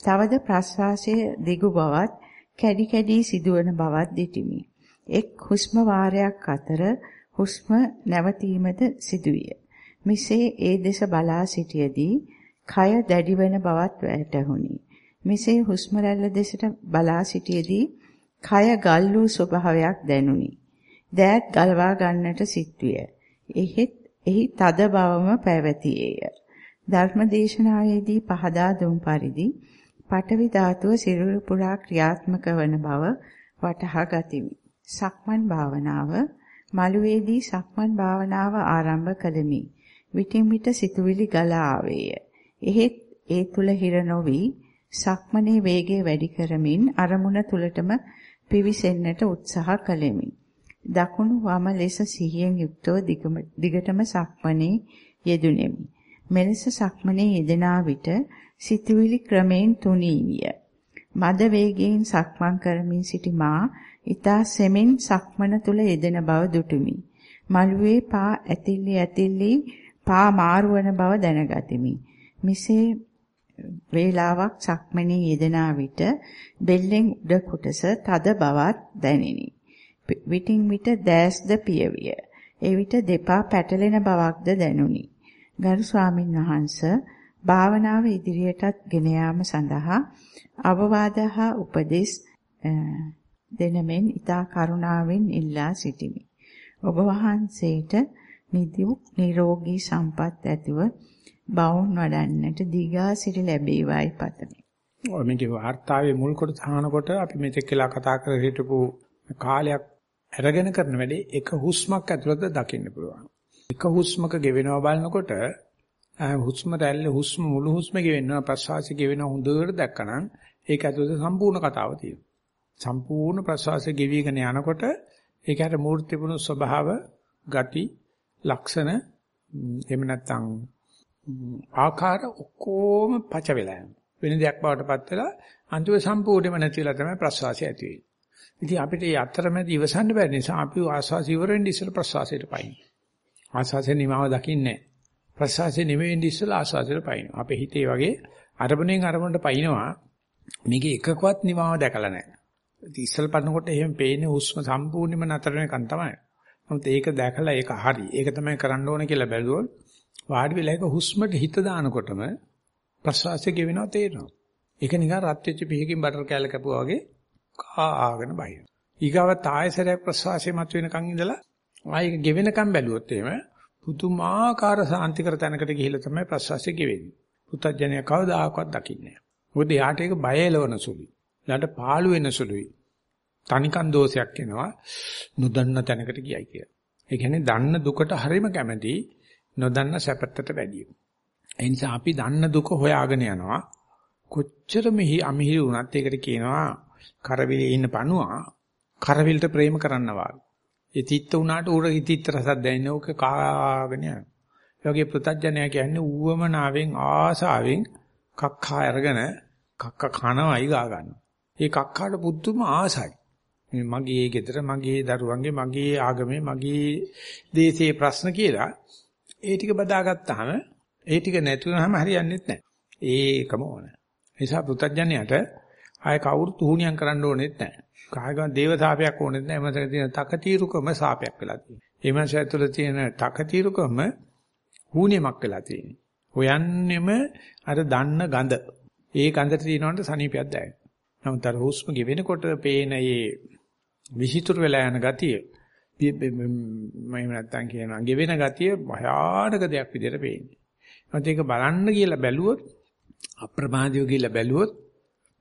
තවද ප්‍රශ්වාසයේ දිගු බවත් කැඩි කැඩි සිදුවන බවත් දිටිමි. එක් හුස්ම වාරයක් අතර හුස්ම නැවතීමද සිදුවිය. මිසේ ඒ දෙස බලා සිටියේදී කය දැඩි වෙන බවත් වැටහුණි. මිසේ හුස්ම රැල්ල දෙසට බලා සිටියේදී කය ගල් වූ ස්වභාවයක් දැනුනි. දෑත් ගලවා ගන්නට සිත්විය. එහෙත් එහි තද බවම පැවතියේය. ධර්මදේශනාවේදී පහදා දුන් පරිදි පඨවි ධාතුව සිරුර පුරා ක්‍රියාත්මක වන බව වටහා ගතිමි. සක්මන් භාවනාව මළුවේදී සක්මන් භාවනාව ආරම්භ කළෙමි. විටින් විට සිතුවිලි ගලා ආවේය. එහෙත් ඒ තුල හිර නොවි සක්මනේ වේගය වැඩි කරමින් අරමුණ තුලටම පිවිසෙන්නට උත්සාහ කළෙමි. දකුණු වම ලෙස සිහියෙන් යුක්තව දිගටම සක්මනේ යෙදුණෙමි. මෙලෙස සක්මනේ යෙදෙනා විට සිතුවිලි ක්‍රමයෙන් තුනී විය. මද වේගයෙන් සක්මන් කරමින් සිටි මා ඊතා සෙමින් සක්මන තුල යෙදෙන බව දුටුමි. මළුවේ පා ඇතිල්ලි ඇතිල්ලි පා මාරුවන බව දැනගතිමි. මිසේ වේලාවක් සක්මනේ යෙදෙනා විට බෙල්ලෙන් උඩ කොටස තද බවක් දැනිනි. විටින් විට දැස්ද පියවිය. එවිට දෙපා පැටලෙන බවක්ද දැනුනි. ගරු ස්වාමින් වහන්සේ භාවනාව ඉදිරියටත් ගෙන යාම සඳහා අවවාද හා උපදෙස් දෙනමෙන් ඊතා කරුණාවෙන් ඉල්ලා සිටිමි. ඔබ වහන්සේට නිදුක් නිරෝගී සම්පත් ඇතිව බවුන් වඩන්නට දීඝාසිරි ලැබේවායි පතමි. ඔය මේකේ වාර්තාවේ මුල් කොටස අහනකොට අපි මෙතෙක් කියලා කතා කර හිටපු කාලයක් අරගෙන කරන වැඩේ එක හුස්මක් ඇතුළත දකින්න පුළුවන්. එක හුස්මක ගෙවෙනවා බලනකොට හුස්ම රැල්ල හුස්ම මුළු හුස්ම ගෙවෙනවා ප්‍රශ්වාසය ගෙවෙනවා හොඳට දැක්කනම් ඒක ඇතුළත සම්පූර්ණ කතාව තියෙනවා. සම්පූර්ණ ප්‍රශ්වාසය ගෙවිගෙන යනකොට ඒක අර මූර්තිපුණු ස්වභාව, ගති, ලක්ෂණ එහෙම නැත්නම් ආකාර ඔක්කොම පච වෙලා යනවා. වෙන දෙයක් බවට පත් වෙලා අන්තිම සම්පූර්ණයෙන්ම නැති වෙලා තමයි ප්‍රසවාසය ඇති වෙන්නේ. ඉතින් අපිට මේ අතරමැද ඉවසන්න බැරි නිසා අපි ආස්වාස ඉවරෙන් ඉස්සෙල් ප්‍රසවාසයට පයින්. ආස්වාසයේ නිමාව දකින්නේ ප්‍රසවාසයේ නිවෙන්න ඉස්සෙල් ආස්වාසයට පයින්. අපේ හිතේ වගේ අරමුණෙන් අරමුණට පයින්නවා මේකේ එකකවත් නිමාව දැකලා නැහැ. ඉතින් ඉස්සෙල් පන්නකොට එහෙම පේන්නේ හුස්ම සම්පූර්ණයෙන්ම නතර වෙනකන් තමයි. නමුත් ඒක දැකලා ඒක හරි. ඒක තමයි කරන්න ඕන කියලා බැලුවොත් වාඩි වෙලා ඒක හුස්මට හිත දානකොටම ප්‍රසවාසය ගෙවෙනවා තේරෙනවා. ඒක නිකන් රත් වෙච්ච පිහකින් බටර් කෑල්ල කැපුවා වගේ කාගෙන බහින. ඊගාව තායසරයක් ප්‍රසවාසය මත වෙනකන් ඉඳලා ආයෙක ගෙවෙනකන් බැලුවොත් එහෙම පුදුමාකාර සාන්තිකර තැනකට ගිහිල්ලා තමයි ප්‍රසවාසය ගෙවෙන්නේ. පුතඥය කවදාකවත් දකින්නේ නැහැ. මොකද යාට ඒක බය එලවන සුළුයි. යාට පාළු වෙන සුළුයි. තනිකන් දෝෂයක් එනවා නොදන්න තැනකට ගියයි කියලා. ඒ කියන්නේ දන්න දුකට හරීම කැමැති නොදන්න සැපතට වැඩිය. ඒ නිසා අපි දන්න දුක හොයාගෙන යනවා. කොච්චර මෙහි අමිහිරි වුණත් ඒකට කියනවා කරවිලේ ඉන්න පණුවා කරවිලට ප්‍රේම කරනවා. ඒ තිත්ත උනාට උර හිතිත් රසක් දැනෙන ඕක කාගෙන යනවා. ඒ වගේ පෘතජ්ජනයා කියන්නේ ඌවමනාවෙන් ආසාවෙන් කක්කා අරගෙන කක්ක කනවයි ගා ගන්නවා. ඒ කක්කාට පුදුම ආසයි. මගේ ගෙදර මගේ දරුවන්ගේ මගේ ආගමේ මගේ දේශයේ ප්‍රශ්න කියලා ඒ ටික බදාගත්තාම ඒ ටික නැතුනම හරියන්නේ නැහැ. ඒකම ඕන. ඒ නිසා පෘතජ්ජනයට ආය කවුරු තුහුණියම් කරන්න ඕනෙත් නැහැ. කායගම දේව සාපයක් ඕනෙත් නැහැ. එමන්සක තියෙන තකතිරුකම සාපයක් වෙලා තියෙනවා. ඒ මනස ඇතුළේ තියෙන තකතිරුකම හුණියමක් වෙලා තියෙනවා. හොයන්නෙම අර දන්න ගඳ. ඒ ගඳට තියෙනවට සනීපයක් දැනෙනවා. නමුත් අර හුස්ම ගෙවෙනකොට පේන මේ විහිතුරු වෙලා යන ගතිය මම නැත්තම් කියනවා ගෙවෙන ගතිය භයානක දෙයක් විදිහට පේන්නේ. ඒත් ඒක බලන්න කියලා බැලුවොත් අප්‍රමාදීව කියලා බැලුවොත්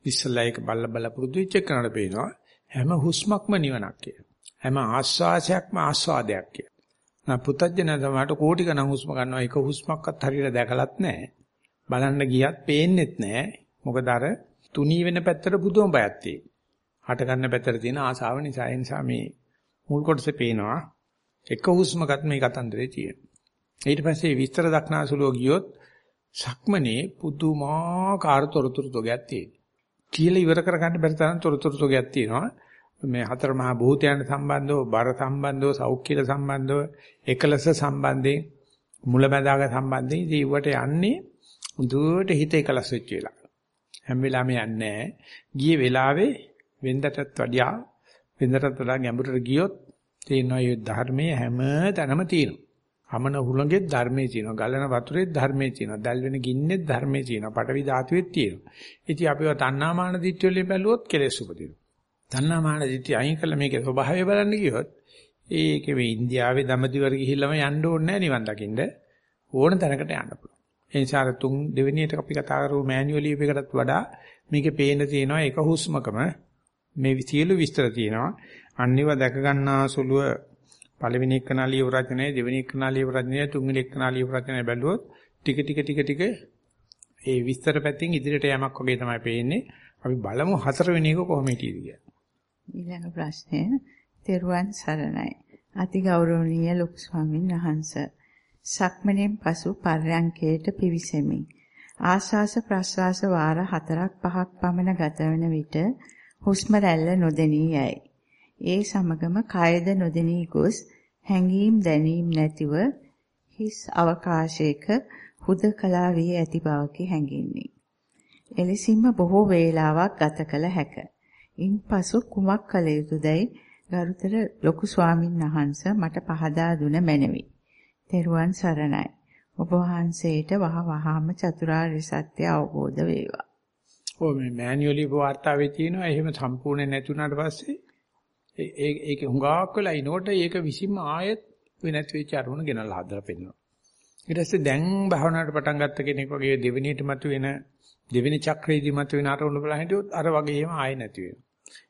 ඉස්සලා ඒක බල්ල බල පුරුදු වෙච්ච කෙනාට පේනවා හැම හුස්මක්ම නිවනක් කියලා. හැම ආස්වාසයක්ම ආස්වාදයක් කියලා. නා පුතඥය තමයි කෝටි ගණන් හුස්ම ගන්නවා එක හුස්මක්වත් හරියට දැකලත් නැහැ. බලන්න ගියත් පේන්නෙත් නැහැ. මොකද අර තුනී වෙන පැත්තට පුදුම බයක් තියෙනවා. හට ගන්න පැත්තට තියෙන ආසාව නිසා ඒ නිසා මේ මුල් කොටසේ පේනවා එක හුස්මකත් මේ කතන්දරේ තියෙනවා. ඊට පස්සේ විස්තර දක්නාසුලෝ ගියොත් සක්මනේ පුදුමාකාර තොරතුරු තොගයක් තියෙනවා. කියලා ඉවර කරගන්න බැරි තරම් තොරතුරු තොගයක් තියෙනවා. මේ හතර මහා භූතයන් සම්බන්ධව, බර සම්බන්ධව, සෞඛ්‍යල සම්බන්ධව, එකලස සම්බන්ධයෙන්, මුලැමැදාග සම්බන්ධයෙන් ජීවිතයට යන්නේ දුවට හිත එකලස් වෙච්ච වෙලාව. හැම වෙලාවෙම යන්නේ ගියේ වෙලාවේ වෙන්දටත් වඩා වෙන්දටත් වඩා ගැඹුරට ගියොත් තේනවා මේ ධර්මයේ හැම තැනම තියෙනවා. හමන හුළඟෙත් ධර්මයේ තියෙනවා. ගලන වතුරෙත් ධර්මයේ තියෙනවා. දැල් වෙන ගින්නෙත් ධර්මයේ තියෙනවා. පටවි ධාතුවෙත් තියෙනවා. ඉතින් අපිව තණ්හාමාන දිට්ඨිය වලින් බැලුවොත් කෙලෙස් උපදිනවා. තණ්හාමාන දිට්ඨිය අයින් කළා මේකේ ස්වභාවය බලන්න ගියොත් ඒකේ මේ ඉන්දියාවේ දඹදිවර ගිහිල්ලාම යන්න ඕනේ නැහැ නිවන් දකින්න. ඕන තැනකට යන්න පුළුවන්. ඒ නිසා තුන් දෙවෙනියට අපි කතා කරපු මෑනුවල් එකකටත් වඩා මේකේ පේන තියෙනවා එක හුස්මකම මේ සියලු විස්තර තියෙනවා. අනිව දැක ගන්නා සුළුව පළවෙනි එකනාලිය වරචනය දෙවෙනි එකනාලිය වරචනය තුන්වෙනි එකනාලිය වරචනය බැලුවොත් ටික ටික ටික ටික ඒ විස්තර පැත්තෙන් ඉදිරියට යamak වගේ තමයි පේන්නේ. අපි බලමු හතරවෙනි එක කොහොම හිටියද කියලා. ඊළඟ ප්‍රශ්නය තෙරුවන් සරණයි. අති ගෞරවනීය ලොකු ස්වාමීන් වහන්සේ. සක්මණෙන් පසු පර්යංකයට පිවිසෙමි. ආශ්වාස ප්‍රශ්වාස වාර 4ක් 5ක් පමණ ගත වන විට හුස්ම රැල්ල නොදෙනී යයි. ඒ සමගම කයද නොදෙනී ගොස් හැඟීම් දැනීම් නැතිව හිස් අවකාශයක හුදකලා වී ඇති බවකි හැඟෙන්නේ. එලෙසින්ම බොහෝ වේලාවක් ගත කළ හැක. ඉන්පසු කුමක් කළ යුතුදයි ගරුතර ලොකු ස්වාමින් වහන්සේ මට පහදා දුන මැනවි. තෙරුවන් සරණයි. ඔබ වහන්සේට වහ වහාම චතුරාර්ය සත්‍ය අවබෝධ වේවා. ඔය මේ මෑනුවලි වාර්තාවේ තියෙනවා එහෙම සම්පූර්ණ නැතුණාට පස්සේ ඒ ඒක හුඟක් වෙලා ඉනකොට ඒක විසින්ම ආයෙත් වෙනත් වෙච්ච අරමුණ ගෙනල්ලා හදලා පෙන්නනවා. ඊට පස්සේ දැන් භාවනාවට පටන් ගත්ත කෙනෙක් වගේ දෙවෙනියට මතුවෙන දෙවෙනි චක්‍රයේදී මතුවෙන අරමුණ බලලා හිටියොත් අර වගේම ආයෙ නැති වෙනවා.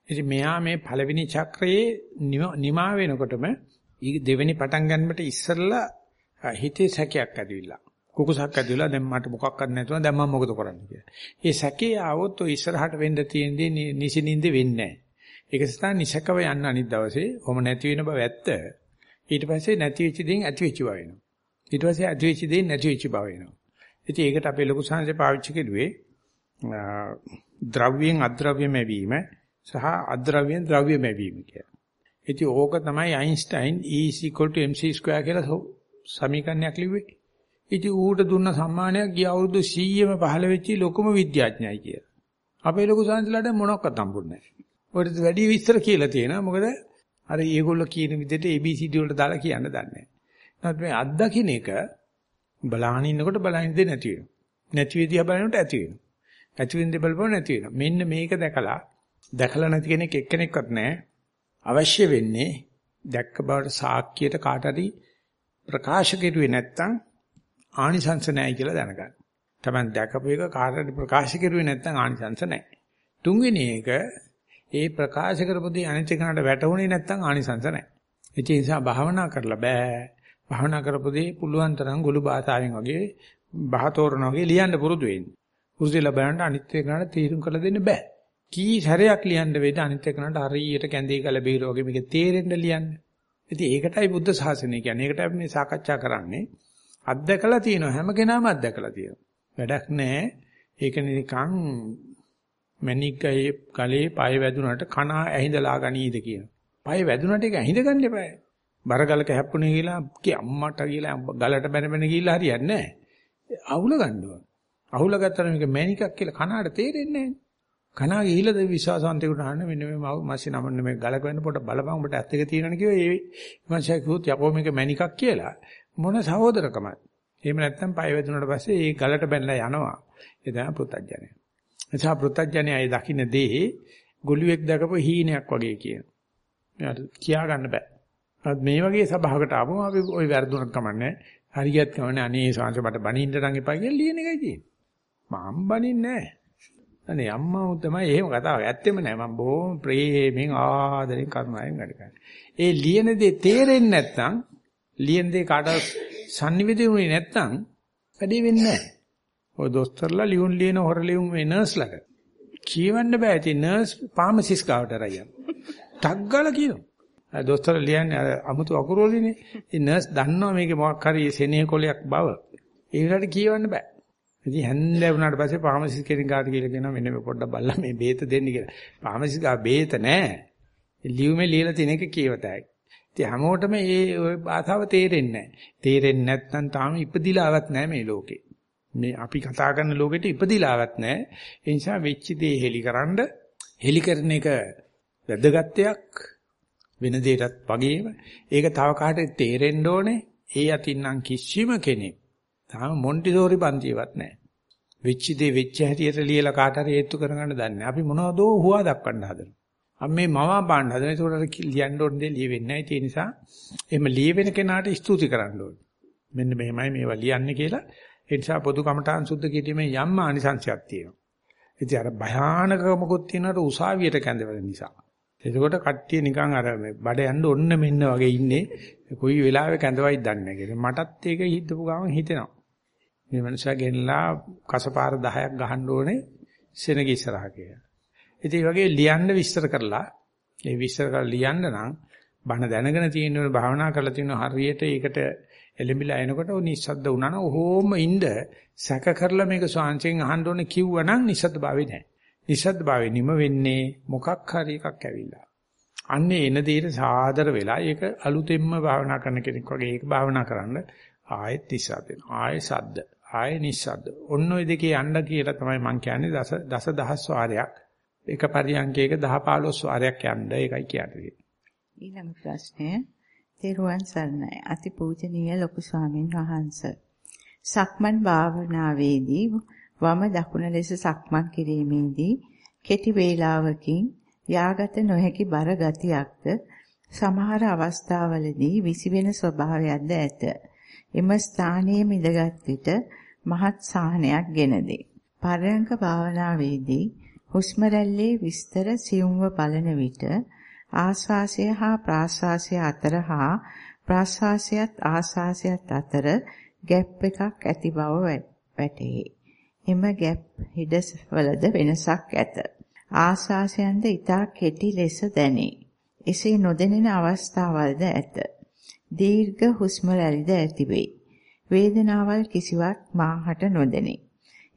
ඉතින් මෙයා මේ පළවෙනි චක්‍රයේ නිමා වෙනකොටම දෙවෙනි පටන් ගන්නට ඉස්සෙල්ලා හිතේ සැකයක් ඇතිවිලා. කුකුසක් ඇතිවිලා දැන් මට මොකක්වත් නැතුව දැන් මම මොකද කරන්නේ කියලා. ඒ සැකේ ආවොත් ඔය ඉස්සරහට වෙන්න තියෙන දේ නිසිනින්ද වෙන්නේ නැහැ. ඒක නිසා නිසකව යන්න අනිත් දවසේ ඔම නැති වෙන බව ඇත්ත. ඊට පස්සේ නැති වෙච්ච දේන් ඇති වෙච්ච බව වෙනවා. ඊට පස්සේ ඇති වෙච්ච දේන් නැති වෙච්ච බව වෙනවා. ඉතින් ඒකට අපේ ලොකු සංහසේ පාවිච්චි කෙරුවේ ද්‍රව්‍යයෙන් අද්‍රව්‍ය මැවීම සහ අද්‍රව්‍යයෙන් ද්‍රව්‍ය මැවීම කියලා. ඉතින් ඕක තමයි අයින්ස්ටයින් E mc2 කියලා සමීකරණයක් ලිව්වේ. ඉතින් ඌට දුන්න සම්මානයක් ගිය අවුරුදු 100ම පහළ වෙච්ච ලොකුම විද්‍යාඥයයි කියලා. අපේ ලොකු සංස්ලාට මොනක්වත් හම්බුන්නේ නැහැ. ඔකට වැඩි විස්තර කියලා තියෙනවා. මොකද අර ඒගොල්ලෝ කියන විදිහට ABCD වලට දාලා කියන්න දන්නේ නැහැ. නමුත් මේ අත්දකින්න එක බලහන් ඉන්නකොට බලහින් දෙ නැති වෙනවා. නැති වෙදී බලනකොට ඇති වෙනවා. ඇති වෙන දෙබල්පෝ නැති වෙනවා. මෙන්න මේක දැකලා දැකලා නැති කෙනෙක් එක්කෙනෙක්වත් නැහැ. අවශ්‍ය වෙන්නේ දැක්ක බවට සාක්කියට කාට හරි ප්‍රකාශ කෙරුවේ නැත්තම් ආනිසංස නැහැ කියලා දැනගන්න. Taman දැකපු එක කාට හරි ප්‍රකාශ කෙරුවේ නැත්තම් ආනිසංස නැහැ. තුන්වෙනි එක ඒ ප්‍රකාශ කරපු දේ අනිත් එකකට වැටුනේ නැත්තම් ආනිසංස නැහැ. ඒ නිසා භාවනා කරලා බෑ. භාවනා කරපු දේ පුළුවන් තරම් ගොළු භාෂාවෙන් වගේ බහතෝරන වගේ ලියන්න පුරුදු වෙන්න. පුරුදුලා බලන්න අනිත් එකකට තීරුම් කරලා දෙන්න බෑ. කී සැරයක් ලියන්න වේද අනිත් එකකට හරියට කැඳේ ගල බීර වගේ මේක තේරෙන්න ලියන්න. ඉතින් ඒකටයි බුද්ධ ශාසනය කියන්නේ. ඒකට අපි මේ සාකච්ඡා කරන්නේ. අත්දකලා තියෙනවා හැම කෙනාම අත්දකලා තියෙනවා. වැඩක් නැහැ. ඒක නිකන් මැනිකයේ ගලේ පය වැදුනට කන ඇහිඳලා ගනීද කියන. පය වැදුනට ඒක ඇහිඳ ගන්න එපා. බරගලක හැප්පුණේ කියලා කි අම්මට කියලා ගලට බැන බැන ගිහිල්ලා හරියන්නේ නැහැ. අවුල ගන්නවා. අවුල ගත්තම මේක මැනිකක් කියලා කනාට තේරෙන්නේ නැහැ. කනා ගිහිල්ලාද විශ්වාසවන්තයෙකුට අහන්න මෙන්න මේ මාසි නමන්න මේ ගලක වෙන පොඩ බලපන් ඔබට ඇත්ත එක තියෙනවනේ කිව්වා ඒ මංසයා කිව්වොත් යකෝ මේක මැනිකක් කියලා මොන සහෝදරකමද එහෙම නැත්නම් පය වැදුනට පස්සේ ඒ ගලට බැනලා යනවා. ඒ තමයි පෘතජ්ජනය එසා පෘතජ්ජනය අය දකින්න දේ ගොළුෙක් දැකපු හීනයක් වගේ කියන කියා ගන්න බෑ. මේ වගේ සභාවකට ආවම අපි ওই වැරදුනක් කමන්නේ හරියට කමන්නේ අනේ සාංශ මට බනින්න නම් එපා කියලා ලියන එකයි තියෙන්නේ. මම බනින්නේ නැහැ අනේ අම්මා තමයි එහෙම කතාවක්. ඇත්තෙම නෑ. මම බොහොම ප්‍රේමෙන් ආදරෙන් කරුණාවෙන් වැඩ කරන්නේ. ඒ ලියන දේ තේරෙන්නේ නැත්නම් ලියන දේ කාට sannivedanaුනේ නැත්නම් වැඩේ වෙන්නේ නෑ. ඔය දොස්තරලා ලියුම් ලියන හොර ලියුම් මේ නර්ස්ලට කියවන්න බෑ. ඉතින් නර්ස් ෆාමසිස් ගාවට රයියන්. ටක් ගාලා කියනවා. දොස්තර ලියන්නේ අර අමුතු අකුරු වලිනේ. ඉතින් නර්ස් දන්නවා මේකේ මොකක් හරි සෙනෙහ කොලයක් බව. ඒකට කියවන්න බෑ. ඉතින් හැන්දෑ වුණාට පස්සේ ෆාමසිස් කෙනෙක් ගාට කියලා කියනවා මෙන්න මේ පොඩ්ඩක් බලලා මේ බේත දෙන්න කියලා. ෆාමසිස් ගා බේත නැහැ. ලියුමේ ලියලා තියෙන එක කියවතයි. ඉතින් හැමෝටම මේ ওই භාෂාව තේරෙන්නේ නැහැ. තේරෙන්නේ නැත්නම් තාම ඉපදිලාවක් නැහැ මේ ලෝකේ. මේ අපි කතා කරන ලෝකෙට ඉපදිලාවක් නැහැ. ඒ නිසා වෙච්ච දේ හෙලිකරනද හෙලි කරන එක වැදගත්යක් වෙන දෙයටත් වගේම ඒක තව කාටද තේරෙන්න ඕනේ. ඒ අතින් නම් කිසිම කෙනෙක් තාම මොන්ටිසෝරි පන්තියවත් නැහැ. වෙච්ච දේ වෙච්ච හැටියට ලියලා කාට හරි හේතු කරගන්න දන්නේ. අපි මොනවදෝ හුවා දක්වන්න හදනවා. අපි මේ මවා බාන්න හදන. ඒකට ලියන්න ඕන දේ ලියෙන්නේ නැහැ. ඒ නිසා එහෙම ලියවෙන කෙනාට ස්තුති කරන්න ඕනේ. මෙන්න මෙහෙමයි මේවා ලියන්නේ කියලා. ඒ නිසා පොදු කමඨාන් සුද්ධ කිරීමේ යම් ආනිසංශයක් තියෙනවා. ඉතින් අර භයානකමකුත් තියෙනට උසාවියට කැඳවෙන නිසා. එතකොට කට්ටිය නිකන් අර බඩ යන්න ඔන්න මෙන්න වගේ ඉන්නේ. කොයි වෙලාවෙ කැඳවයිද දන්නේ නැහැ. මටත් ඒක හිතපු ගමන් හිතෙනවා. මේ මනුස්සයා ගෙනලා කසපාර 10ක් ගහන්න ඕනේ සෙනග ඉස්සරහා කියලා. ඉතින් මේ වගේ ලියන්න විස්තර කරලා ඒ විස්තර කරලා ලියන්න නම් බණ දැනගෙන තියෙන ඕන භාවනා කරලා තියෙන හරියට ඒකට එළඹිලා එනකොට ඔය නිස්සද්ද වුණා නම් ඔහොම ඉඳ සැක කරලා මේක ස්වාංශයෙන් අහන්න ඕනේ කිව්වනම් නිස්සද්ද භාවේ නැහැ. නිස්සද්ද භාවේ නිම වෙන්නේ මොකක් හරි එකක් ඇවිල්ලා. අන්නේ එන දෙයට සාදර වෙලා ඒක අලුතෙන්ම භාවනා කරන කෙනෙක් වගේ ඒක භාවනා කරන්න ආයෙත් නිස්සද්ද වෙනවා. ආයෙ සද්ද. ආයෙ නිස්සද්ද. ඔන්න ඔය දෙකේ යන්න කියලා තමයි මම කියන්නේ දස දස දහස් වාරයක්. එක පරියන්කයක 10 15 වාරයක් යන්න ඒකයි කියන්නේ. ඊළඟ ප්‍රශ්නය තෙරුවන් සරණයි. අතිපූජනීය ලොකු ස්වාමීන් වහන්සේ. සක්මන් භාවනාවේදී වම දකුණ ලෙස සක්මන් කිරීමේදී කෙටි වේලාවකින් යාගත නොහැකි බර ගතියක්ද සමහර අවස්ථාවලදී විසිවෙන ස්වභාවයක්ද ඇත. එම ස්ථානයේ මිදගත් විට මහත් සාහනයක් ගෙන දේ. පරයන්ක භාවනාවේදී හුස්ම රැල්ලේ විස්තර සියුම්ව බලන විට ආශ්වාසය හා ප්‍රාශ්වාසය අතර හා ප්‍රාශ්වාසයත් ආශ්වාසයත් අතර ગેප් එකක් ඇති බව වැටහි. එම ગેප් හිඩස්වලද වෙනසක් ඇත. ආස්වාසයන්ද ඊතා කෙටි ලෙස දැනේ. එසේ නොදැනෙන අවස්ථාවල්ද ඇත. දීර්ඝ හුස්ම රැලිද ඇතිවේ. වේදනාවල් කිසිවක් මාහට නොදැනේ.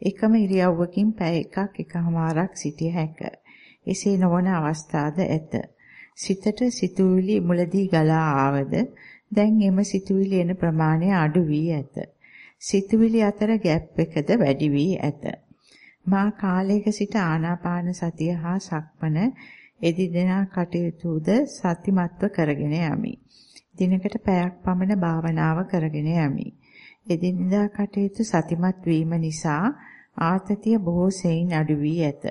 එකම ඉරියව්වකින් පැය එකක් එකමාරක් සිටිය හැක. එසේ නොවන අවස්ථාද ඇත. සිතට සිතුවිලි මුලදී ගලා ආවද දැන් එම සිතුවිලි එන ප්‍රමාණය අඩු වී ඇත. සිතුවිලි අතර ගැප් එකද වැඩි වී ඇත. මා කාලයක සිට ආනාපාන සතිය හා සක්මන එදිනෙදා කටයුතුද සතිමත්ව කරගෙන යමි. දිනකට පැයක් පමණ භාවනාව කරගෙන යමි. එදිනෙදා කටයුතු සතිමත් වීම නිසා ආතතිය බොහෝ සෙයින් අඩු වී ඇත.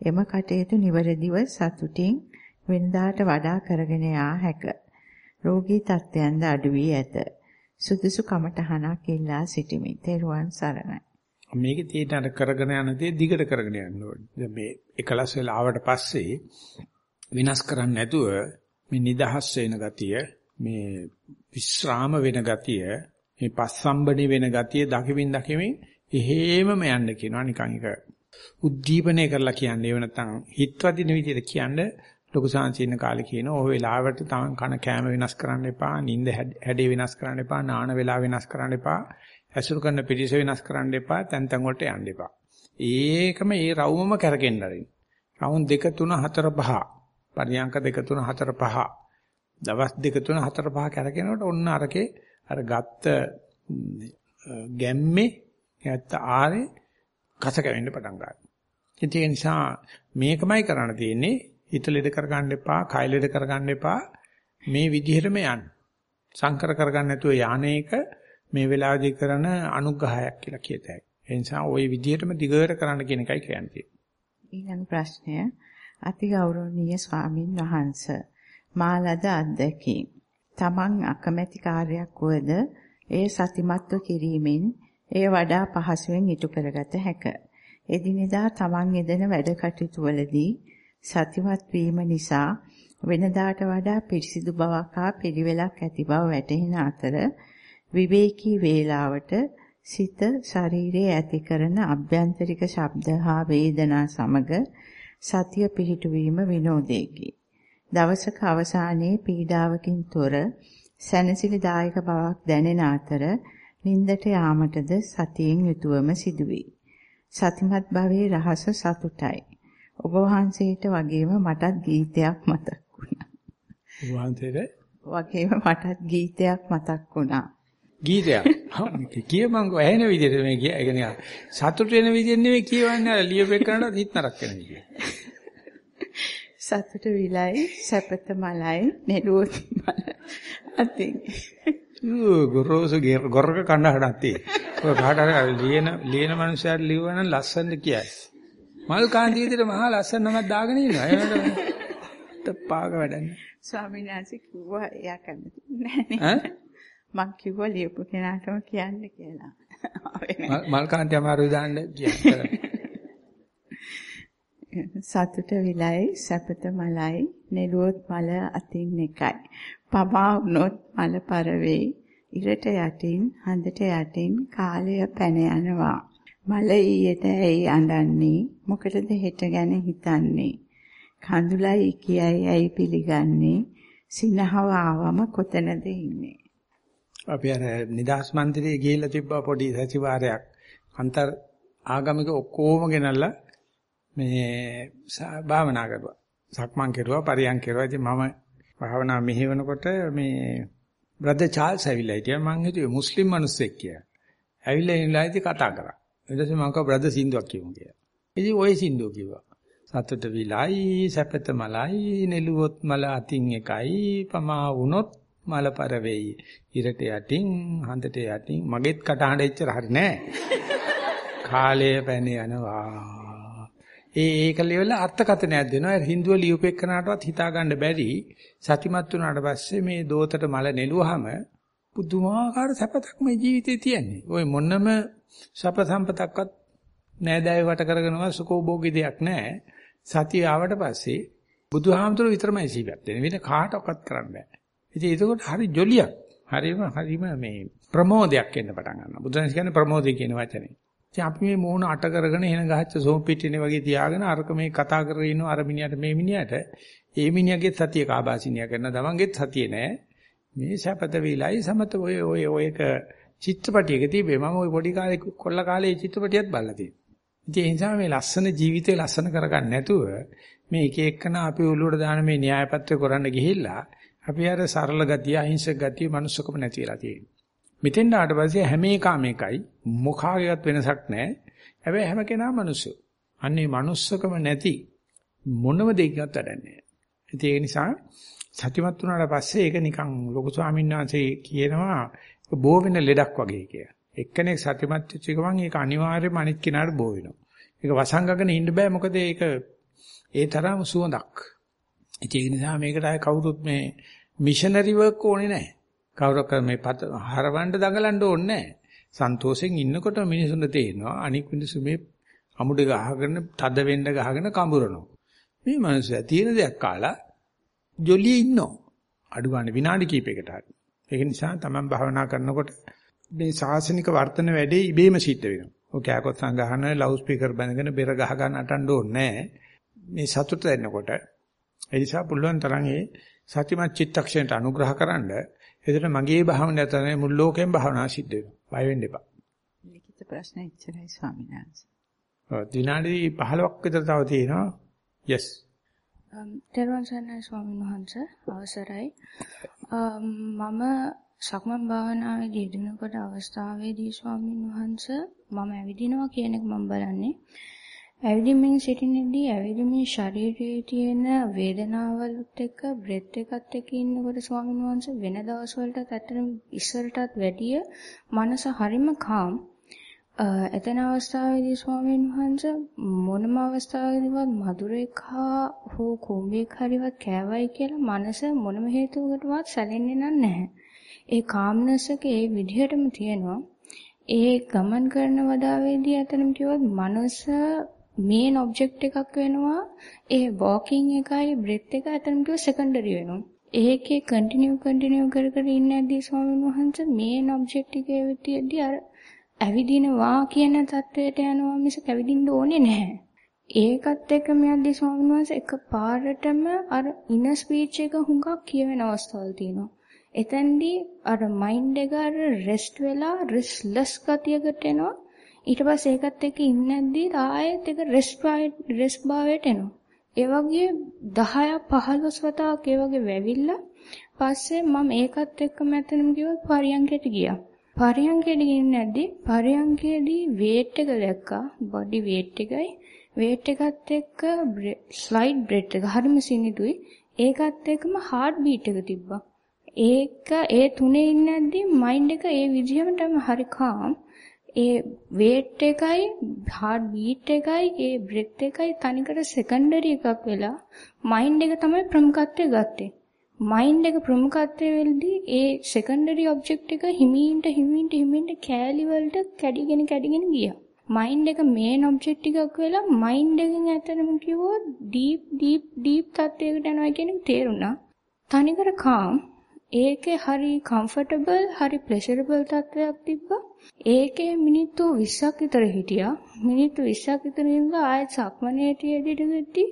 එම කටයුතු නිවැරදිව සතුටින් වෙනදාට වඩා කරගෙන යා හැක. රෝගී තත්ත්වයන්ද අඩු වී ඇත. සුදුසු කමටහනක් ඉල්ලා සිටිමි. තෙරුවන් සරණයි. මේකේ තියෙන අර කරගෙන යන දේ දිගට කරගෙන යන්න ඕනේ. දැන් මේ එකලස් වෙලා ආවට පස්සේ විනාශ කරන්නේ නැතුව මේ නිදහස් වෙන ගතිය, මේ විස්්‍රාම වෙන ගතිය, මේ පස්සම්බණි වෙන ගතිය දකිමින් දකිමින් එහෙමම යන්න කියනවා නිකන් එක උද්දීපනය කරලා කියන්නේ. ඒව නැත්නම් හිතවදින විදිහට කියන්නේ ලොකු සාංශින්න කාලේ කියන ඕ වෙලාවට තමන් කන කෑම වෙනස් කරන්න එපා, නිින්ද හැඩේ වෙනස් කරන්න එපා, නාන වෙලා වෙනස් කරන්න එපා, ඇසුරු කරන පිළිස වෙනස් කරන්න එපා, තැන් තැන් වලට යන්න එපා. ඒකම ඒ රවුමම කරකෙන්න ආරින්. රවුම් 2 3 4 5. පරියංක 2 3 4 5. දවස් 2 3 4 5 කරකිනකොට ඔන්න අරකේ අර ගත්ත ගැම්මේ නැත්ත ආරේ කස කැවෙන්න පටන් ගන්නවා. ඒ නිසා මේකමයි කරන්න තියෙන්නේ හිත ලෙඩ කරගන්න එපා, කය ලෙඩ කරගන්න එපා. මේ විදිහටම යන්න. සංකර කරගන්න නැතුව යන්නේක මේ වෙලාවේදී කරන අනුග්‍රහයක් කියලා කියතයි. ඒ නිසා ওই විදිහටම දිගට කරන්න කියන එකයි කියන්නේ. ඊළඟ ප්‍රශ්නය අතිගෞරවනීය ස්වාමින් වහන්සේ මාලද අත්දැකීම්. තමන් අකමැති කාර්යයක් වුවද එය සතිමත්ව කිරීමෙන් එය වඩා පහසුවෙන් ඉටු කරගත හැක. එදිනෙදා තමන් යෙදෙන වැඩ කටයුතු වලදී සතිමත් වීම නිසා වෙනදාට වඩා පිරිසිදු බවක් හා පිළිවෙලක් ඇති බව වැටහෙන අතර විවේකී වේලාවට සිත ශරීරයේ ඇති කරන අභ්‍යන්තරික ශබ්ද හා වේදනා සමග සතිය පිහිටුවීම විනෝදයකි. දවසක අවසානයේ පීඩාවකින් තොර සැනසිලිදායක බවක් දැනෙන අතර නින්දට යාමටද සතියෙන් යුතුවම සිදුවේ. සතිමත් භවයේ රහස සතුටයි. ඔබ වහන්සේට වගේම මටත් ගීතයක් මතක් වුණා. ඔබ වහන්සේට වගේම මටත් ගීතයක් මතක් වුණා. ගීතයක්. කියමංකෝ ඇහෙන විදිහට මේ කියන්නේ සතුට වෙන විදිහෙන් නෙවෙයි කියවන්නේ අර ලියපෙන්නට හිත නරක වෙන විදිහ. සතුට විලයි සැපත මලයි නෙළුවොත් මල අතින් ගොරෝසු ගොරක කන්න හඩක් තියෙයි. ඔය කාට හරි ලියන ලියන මනුස්සයාට ලියවන ලස්සනද කියයි. මල් කාන්ති විදිහට මහා ලස්සන නමක් දාගෙන ඉන්නවා. ඒකට පාක වැඩන්නේ. ස්වාමීන් වහන්සේ කිව්වා එයා කැමති නැහැ මං කිව්වා ලියපු කෙනාටම කියන්න කියලා. මල් කාන්ති අමාරුයි දාන්න කියන්නේ. සතුට විලයි සැපත මලයි නෙළුවොත් මල අතින් එකයි. පමා වුණොත් මල පරවේ. ඉරට යටින් හඳට යටින් කාලය පැන යනවා. මල ඊයට ඇයි අඬන්නේ? මොකටද හෙට ගැන හිතන්නේ? කඳුලයි කියයි ඇයි පිළිගන්නේ? සිනහව ආවම කොතනද ඉන්නේ? අපි අර නිදාස් මන්දිරයේ ගිහිල්ලා තිබ්බා පොඩි සතිವಾರයක්. අන්තර් ආගමික ඔක්කොම ගෙනල්ලා මේ භාවනා කරුවා. සක්මන් කෙරුවා, පරියන් කෙරුවා. ඉතින් මම භාවනා මෙහෙවනකොට මේ බ්‍රදර් චාල්ස් ඇවිල්ලා හිටියා. මං හිතුවේ මුස්ලිම් මිනිස්සෙක් කියලා. ඇවිල්ලා ඉන්නලා ඉතින් කතා කරා. ඊට පස්සේ මම කව බ්‍රදර් සින්දුවක් කියමු කියලා. ඉතින් ওই සින්දුව කිව්වා. සතුට විලයි සැපත මලයි නෙළුවොත් මල අතින් එකයි පමා වුනොත් මල පර වෙයි. ඉරට යටින් හඳට යටින් මගෙත් කටහඬ එච්චර හරි නෑ. කාලය පැන යනවා. ඒ ඒක ලෙවල අර්ථකථනයක් දෙනවා. හින්දුව ලියුපෙක්කනටවත් හිතා ගන්න බැරි සතිමත් වුණාට පස්සේ මේ දෝතට මල නෙළුවහම පුදුමාකාර සැපතක් මේ ජීවිතේ තියෙන්නේ. ওই මොනම සප සම්පතක්වත් නෑදෑය වට කරගෙනව සුකෝභෝගී දෙයක් නෑ. සතිය ආවට පස්සේ බුදුහාමුදුරුවෝ විතරමයි ජීවත් වෙන්නේ. වෙන කාටවත් කරන්න බෑ. ඉතින් ඒකෝට හරි ජොලියක්. හරිම හරිම මේ ප්‍රමෝදයක් එන්න පටන් ගන්නවා. බුදුන් කියන්නේ ප්‍රමෝදය කියන වචනේ. ඉතින් අපි මේ මූණ අට කරගෙන එන ගහච්ච සෝම් පිටිනේ වගේ තියාගෙන අරක මේ කතා කරගෙන ඉන්න අර මිනිහට මේ මිනිහට ඒ මිනිහගේ සතිය කාබාසිනිය කරන තමන්ගේත් සතිය නෑ. මේ සැපත විලයි සමත ඔය ඔය ඔයක චිත්‍රපටියක තිබේ මම ওই පොඩි කාලේ කොල්ල කාලේ චිත්‍රපටියත් බලලා තියෙනවා. ඉතින් ඒ නිසා මේ ලස්සන ජීවිතේ ලස්සන කරගන්න නැතුව මේ එක එකන අපි උළුවට දාන මේ න්‍යාය පත්‍රය කරන්න ගිහිල්ලා අපි අර සරල ගතිය අහිංසක ගතිය මනුස්සකම නැති වෙලා තියෙනවා. මෙතෙන් ආවට පස්සේ හැම එකම එකයි මොකාගේවත් වෙනසක් නැහැ. හැබැයි හැම කෙනාම මනුස්සය. අන්නේ මනුස්සකම නැති මොනම දෙයක්වත් වැඩක් නැහැ. ඒ නිසා සත්‍යමත් වුණාට පස්සේ ඒක නිකන් ලොකු ස්වාමීන් වහන්සේ කියනවා බෝ වෙන ලෙඩක් වගේ කියලා. එක්කෙනෙක් සත්‍යමත් වෙච්ච ගමන් ඒක අනිවාර්යයෙන්ම අනිත් කෙනාට බෝ වෙනවා. ඒක වසංගගෙන ඉන්න බෑ මොකද ඒක ඒ තරම් සුවඳක්. ඒක නිසා මේකට ආය කවුරුත් මේ මිෂනරි වර්ක් ඕනේ නැහැ. කවුරක් මේ හරවන්න දඟලන්න ඕනේ නැහැ. සන්තෝෂෙන් ඉන්නකොට මිනිසුන්ට තේරෙනවා අනික් මිනිස්සු මේ අමුඩ ගහගෙන තද වෙන්න ගහගෙන කඹරනවා. මේ මිනිස්සයා තියෙන දෙයක් කාලා ජොලියේ ඉන්නවා. අඩු ගන්න විනාඩි කිහිපයකට හරි. ඒක නිසා තමයි භාවනා කරනකොට මේ සාසනික වර්තන වැඩේ ඉබේම සිද්ධ වෙනවා. ඔය කෑකොත් සංගහන ලවුඩ් ස්පීකර් බඳගෙන බෙර ගහ ගන්න අටන්න ඕනේ නැහැ. මේ සතුට දෙන්නකොට ඒ නිසා පුළුවන් තරම් ඒ සත්‍යමත් චිත්තක්ෂණයට අනුග්‍රහ කරන්න එතන මගේ භාවනාව තමයි මුල් ලෝකෙම භාවනා සිද්ධ වෙනවා. බය වෙන්න එපා. ලිඛිත ප්‍රශ්න ඉච්චරයි ස්වාමීන් වහන්සේ. විනාඩි 15ක් විතර තව තියෙනවා. yes. තෙරුවන් සරණයි ස්වාමීන් වහන්සේ අවසරයි. මම සක්මන් භාවනාවේදී යෙදෙනකොට අවස්ථාවේදී ස්වාමීන් වහන්සේ මම ඇවිදිනවා කියන එක මම බලන්නේ. ඇවිදින්මින් සිටිනේදී ඇවිදින්මින් ශරීරයේ තියෙන වේදනාවලුත් එක්ක බ්‍රෙත් එකත් එක්ක ඉන්නකොට ස්වාමීන් වහන්සේ වෙන දවස් වලටත් ඇත්තටම ඉස්සරටත් වැඩිය මනස හරිම කාම්. එතන අවස්ථාවේදී ස්වාමීන් වහන්සේ මොනම අවස්ථාවකදීවත් මధుරෙක් හෝ කුඹෙක් හරිවත් කෑවයි කියලා මනස මොනම හේතුවකටවත් සැලෙන්නේ නැහැ. ඒ කාම්නස් එක ඒ විදිහටම තියෙනවා. ඒ ගමන් කරන වදාවේදී අතනම කිව්වොත් මනස මේන් ඔබ්ජෙක්ට් එකක් වෙනවා. ඒ වෝකින් එකයි බ්‍රෙත් එක අතරම කිව්ව සෙකන්ඩරි වෙනවා. ඒකේ කන්ටිනියු කන්ටිනියු කර කර ඉන්නේ නැද්දී ස්වාමීන් වහන්සේ මේන් ඔබ්ජෙක්ට් එකේ විදියදී අර ඇවිදිනවා කියන தത്വයට යනවා මිස කැවිදින්න ඕනේ නැහැ. ඒකත් එක්ක මෙයන්දී ස්වාමීන් වහන්සේ එක පාරටම අර ඉන ස්පීච් එක හුඟක් කියවෙන අවස්ථාවල් තියෙනවා. එතෙන්දී අර මයින්ඩ් එක අර රෙස්ට් වෙලා රිස්ලස් ගතියකට එනවා. ඊට පස්සේ ඒකත් එක්ක ඉන්නද්දී ආයෙත් ඒක රෙස්ට් රෙස්ට් භාවයට එනවා. ඒ වගේ 10ක් 15 වතාවක් ඒ වගේ වැවිලා පස්සේ මම ඒකත් එක්ක මැතනම ගියොත් පරියන්කයට ගියා. පරියන්කයට ගිහින් නැද්දි පරියන්කේදී වේට් එක දැක්කා. බොඩි වේට් එකයි වේට් එකත් එක්ක ස්ලයිඩ් බ්‍රෙඩ් එක හරිම සිනිඳුයි. ඒකත් එක්කම හાર્ට් බීට් එක තිබ්බා. ඒක ඒ තුනේ ඉන්නද්දි මයින්ඩ් එක ඒ විදිහටම හරි කාම්. ඒ වේට් එකයි හાર્ට් බීට් එකයි ඒ බ්‍රෙත් එකයි තනිකර සෙකන්ඩරි එකක් වෙලා මයින්ඩ් එක තමයි ප්‍රමුඛත්වය ගත්තේ. මයින්ඩ් එක ප්‍රමුඛත්වය වෙලදී ඒ සෙකන්ඩරි ඔබ්ජෙක්ට් එක හිමීන්ට හිමීන්ට හිමීන්ට කෑලි වලට කැඩිගෙන කැඩිගෙන ගියා. මයින්ඩ් එක මේන් ඔබ්ජෙක්ට් එකක් වෙලා මයින්ඩ් එකෙන් ඇත්තටම කිව්වොත් ඩීප් ඩීප් ඩීප් තත්වයකට යනවා කියන එක තේරුණා. තනිකර කාම් ඒකේ හරි කම්ෆර්ටබල් හරි ප්ලෙෂරබල් තත්වයක් තිබ්බා. ඒකේ මිනිත්තු 20ක් විතර හිටියා. මිනිත්තු 20ක් විතර ඉඳලා ආයෙත් සක්මනේට යෙදිටෙද්දි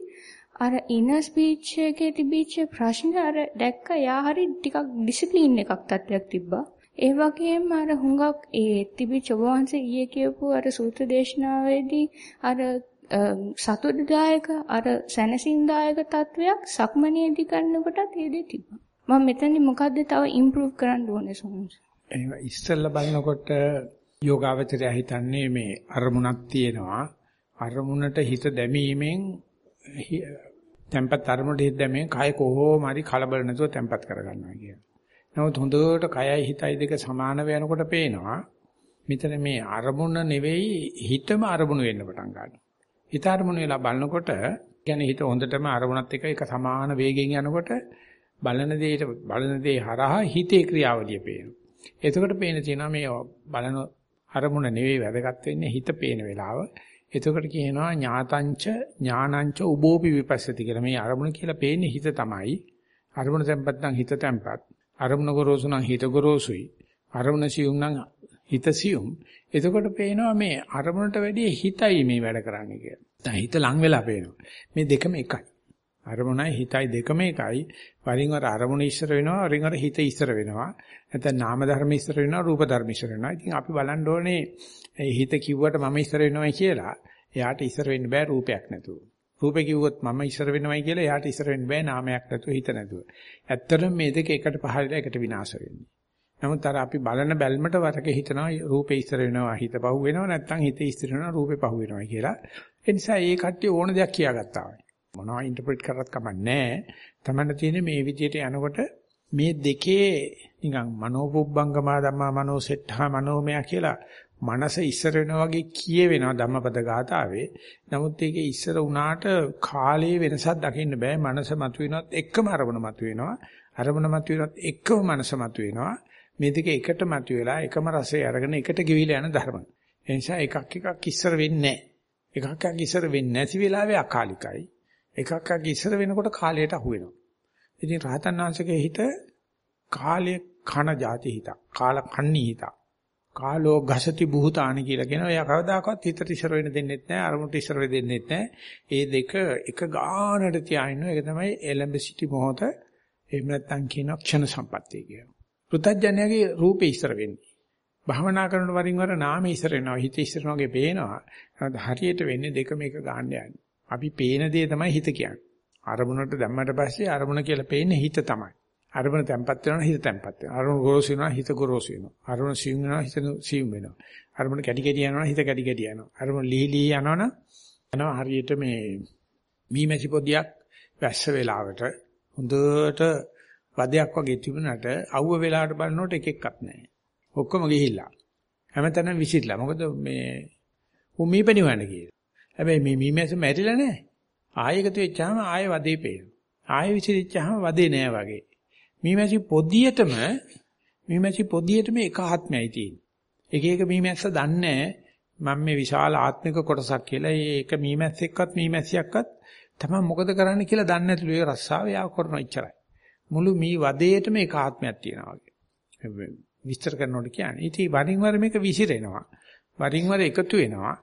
අර ඉනර් ස්පීච් එකේ තිබිච්ච ප්‍රශ්න අර දැක්ක යා හරි ටිකක් ඩිසිප්ලින් එකක් තත්වයක් තිබ්බා. ඒ වගේම අර හුඟක් ඒ තිබිච්ච ඔබ වහන්සේ ඊයේ කියපු අර සූත්‍ර දේශනාවේදී අර සතුටුදායක අර සැනසීමදායක තත්වයක් සක්මනේදී කරනකොටත් ඒ දේ තිබ්බා. මම මෙතනදි මොකද්ද තව ඉම්ප්‍රූව් කරන්න ඕනේ සෝමස්? එහෙනම් ඉස්සෙල්ලා බලනකොට යෝගාවචරය හිතන්නේ මේ අරමුණක් තියෙනවා. අරමුණට හිත දැමීමෙන් tempat අරමුණට හිත දැමීමෙන් කය කොහොම හරි කලබල නැතුව tempat කරගන්නවා කියන. නමුත් හොඳට කයයි හිතයි දෙක සමාන වෙනකොට පේනවා මෙතන මේ අරමුණ නෙවෙයි හිතම අරමුණ වෙන්න පටන් ගන්නවා. හිත අරමුණ වෙලා බලනකොට කියන්නේ හිත හොඳටම අරමුණත් එක්ක එක සමාන වේගයෙන් යනකොට බලන දෙයට බලන දේ හරහා හිතේ ක්‍රියාවලිය පේනවා. එතකොට පේන තියෙනවා මේ බලන අරමුණ නෙවෙයි වැදගත් වෙන්නේ හිත පේන වෙලාව. එතකොට කියනවා ඥාතංච ඥානංච උබෝපි විපස්සති කියලා. මේ අරමුණ කියලා පේන්නේ හිත තමයි. අරමුණ තැම්පත් නම් හිත තැම්පත්. අරමුණ ගොරෝසු නම් හිත ගොරෝසුයි. අරමුණ සියුම් නම් හිත සියුම්. එතකොට පේනවා මේ අරමුණට වැඩිය හිතයි මේ වැඩ කරන්නේ කියලා. දැන් හිත ලං වෙලා පේනවා. මේ දෙකම එකයි. අරමුණයි හිතයි දෙකම එකයි. වරින් වර අරමුණ ඉස්සර වෙනවා, වරින් වර හිත ඉස්සර වෙනවා. නැත්නම් නාම ධර්ම ඉස්සර වෙනවා, රූප ධර්ම ඉස්සර වෙනවා. ඉතින් අපි බලන්න ඕනේ හිත කිව්වට මම ඉස්සර වෙනවයි කියලා. එයාට ඉස්සර වෙන්න බෑ රූපයක් නැතුව. රූපේ කිව්වොත් මම ඉස්සර වෙනවයි කියලා එයාට ඉස්සර වෙන්න බෑ නාමයක් නැතුව හිත නැතුව. ඇත්තටම මේ දෙක එකට පහළලා එකට විනාශ වෙන්නේ. නමුත් අර අපි බලන බැල්මට වරක හිතනවා රූපේ ඉස්සර වෙනවා හිත පහු වෙනවා නැත්නම් හිත ඉස්සර වෙනවා රූපේ පහු වෙනවා කියලා. ඒ නිසා ඒ කට්ටිය ඕන දෙයක් කියාගත්තා වගේ. මොනවා ඉන්ටර්ප්‍රිට් කරත් කමක් නැහැ. තමන්න තියෙන්නේ මේ විදිහට යනකොට මේ දෙකේ නිකන් මනෝපුබ්බංගමා ධම්මා මනෝසෙට්ඨා මනෝමය කියලා මනස ඉස්සර වෙනවා වගේ කියවෙනවා ධම්මපද ගාථාවේ. නමුත් ඒකේ ඉස්සර වුණාට කාලයේ වෙනසක් දකින්න බෑ. මනස මතුවෙනවත් එක්කම අරමුණ මතුවෙනවා. අරමුණ මතුවෙනවත් එක්කම මනස මතුවෙනවා. මේ දෙක එකට මතුවෙලා එකම රසය අරගෙන එකට ගෙවිලා යන ධර්ම. ඒ නිසා එකක් එකක් ඉස්සර වෙන්නේ නැහැ. එකක් එකක් ඉස්සර වෙන්නේ නැති වෙලාවේ අකාලිකයි. එකක් එකක් ඉස්සර වෙනකොට කාලයට අහු වෙනවා. ඉතින් රහතන් වහන්සේගේ හිත කාලයේ කන જાති හිතක්. කාල කන්නි හිතක්. කාලෝ ගසති බුහතානි කියලා කියනවා. එයා කවදාකවත් හිතට ඉස්සර වෙන්න දෙන්නෙත් නැහැ. අරමුණට ඉස්සර වෙන්න දෙන්නෙත් නැහැ. ඒ දෙක එක ගානට තියාිනවා. ඒක තමයි එලඹ සිටි මොහොත. එහෙම නැත්නම් කියන ක්ෂණ සම්පත්තිය කියනවා. පෘථජ්ජනයාගේ රූපේ ඉස්සර වෙන්නේ. භාවනා කරන වරින් වර නාමේ ඉස්සර වෙනවා. හිත ඉස්සර වගේ පේනවා. හරියට වෙන්නේ දෙක මේක ගන්න යන්නේ. අපි පේන දේ තමයි හිත කියන්නේ. අරමුණට දැම්මට පස්සේ අරමුණ කියලා පේන්නේ හිත තමයි. අරමුණ තැම්පත් වෙනවා හිත තැම්පත් වෙනවා. අරමුණ ගොරෝසු වෙනවා හිත ගොරෝසු වෙනවා. අරමුණ සියුම් වෙනවා හිත සියුම් වෙනවා. අරමුණ කැටි කැටි යනවා හිත කැටි කැටි යනවා. අරමුණ ලී ලී යනවනම් යනවා හරියට මේ මීමැසි පොදියක් වැස්ස වෙලාවට හොඳට වදයක් වගේ තිබුණාට අවුව වෙලාවට බලනකොට එක එකක් නැහැ. ඔක්කොම ගිහිල්ලා. හැමතැනම විසිරලා. මොකද මේ උමීපණිවන්න කියලා. හැබැයි මේ මීමැස මැරිලා නැහැ. ආයෙකට වෙච්චාම ආයෙ වදේ පේනවා. ආයෙ විසිරිච්චාම වදේ නෑ වගේ. මීමැසි පොදියටම මීමැසි පොදියටම එක ආත්මයයි තියෙන්නේ. එක එක මීමැස්ස දන්නේ මම මේ විශාල ආත්මික කොටසක් කියලා. ඒක මීමැස්සෙක්වත් මීමැසියක්වත් තමයි මොකද කරන්න කියලා දන්නේ නැතුළු ඒ රස්සාව යා කරන ඉච්චරයි. මුළු මී වදේටම එක ආත්මයක් තියෙනවා වගේ. විස්තර කරනකොට කියන්නේ. ඉතින් වරින් වර මේක විසිරෙනවා. වරින් වර එකතු වෙනවා.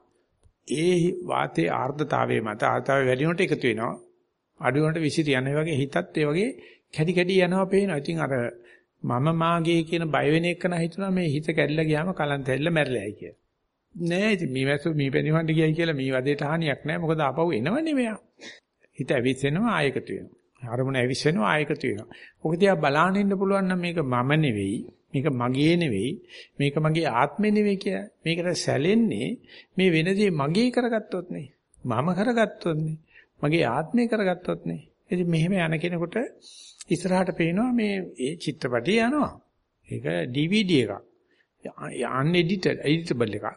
ඒ වාතයේ ආර්ද්‍රතාවයේ මත ආර්ද්‍රතාවය වැඩි වෙනකොට එකතු වෙනවා. අඩු වෙනකොට විසිර යන වගේ හිතත් ඒ වගේ කැඩි කැඩි යනවා පේනවා. ඉතින් අර මම මාගේ කියන බය වෙන එක නා හිතනවා මේ හිත කැඩිලා ගියාම කලන්ත ඇරිලා මැරෙලායි කියලා. නෑ ඉතින් මේ වැස්ස මේ පෙනිවන්ට ගියයි කියලා මේ වදේට හානියක් නෑ. මොකද ආපහු එනවනේ මෙයා. හිත ඇවිස්සෙනවා ආයකතු වෙනවා. අරමුණ ඇවිස්සෙනවා ආයකතු වෙනවා. ඔක දිහා බලාගෙන ඉන්න පුළුවන් නම් මේක මම නෙවෙයි. මේක මගේ නෙවෙයි. මේක මගේ ආත්මෙ නෙවෙයි කියලා. මේකට සැලෙන්නේ මේ වෙනදී මගේ කරගත්තොත් නේ. මම කරගත්තොත් නේ. මගේ ආත්මය කරගත්තොත් නේ. ඉතින් මෙහෙම යන කෙනෙකුට ඉස්සරහට පේනවා මේ ඒ චිත්‍රපටිය යනවා. ඒක DVD එකක්. unedited editable එකක්.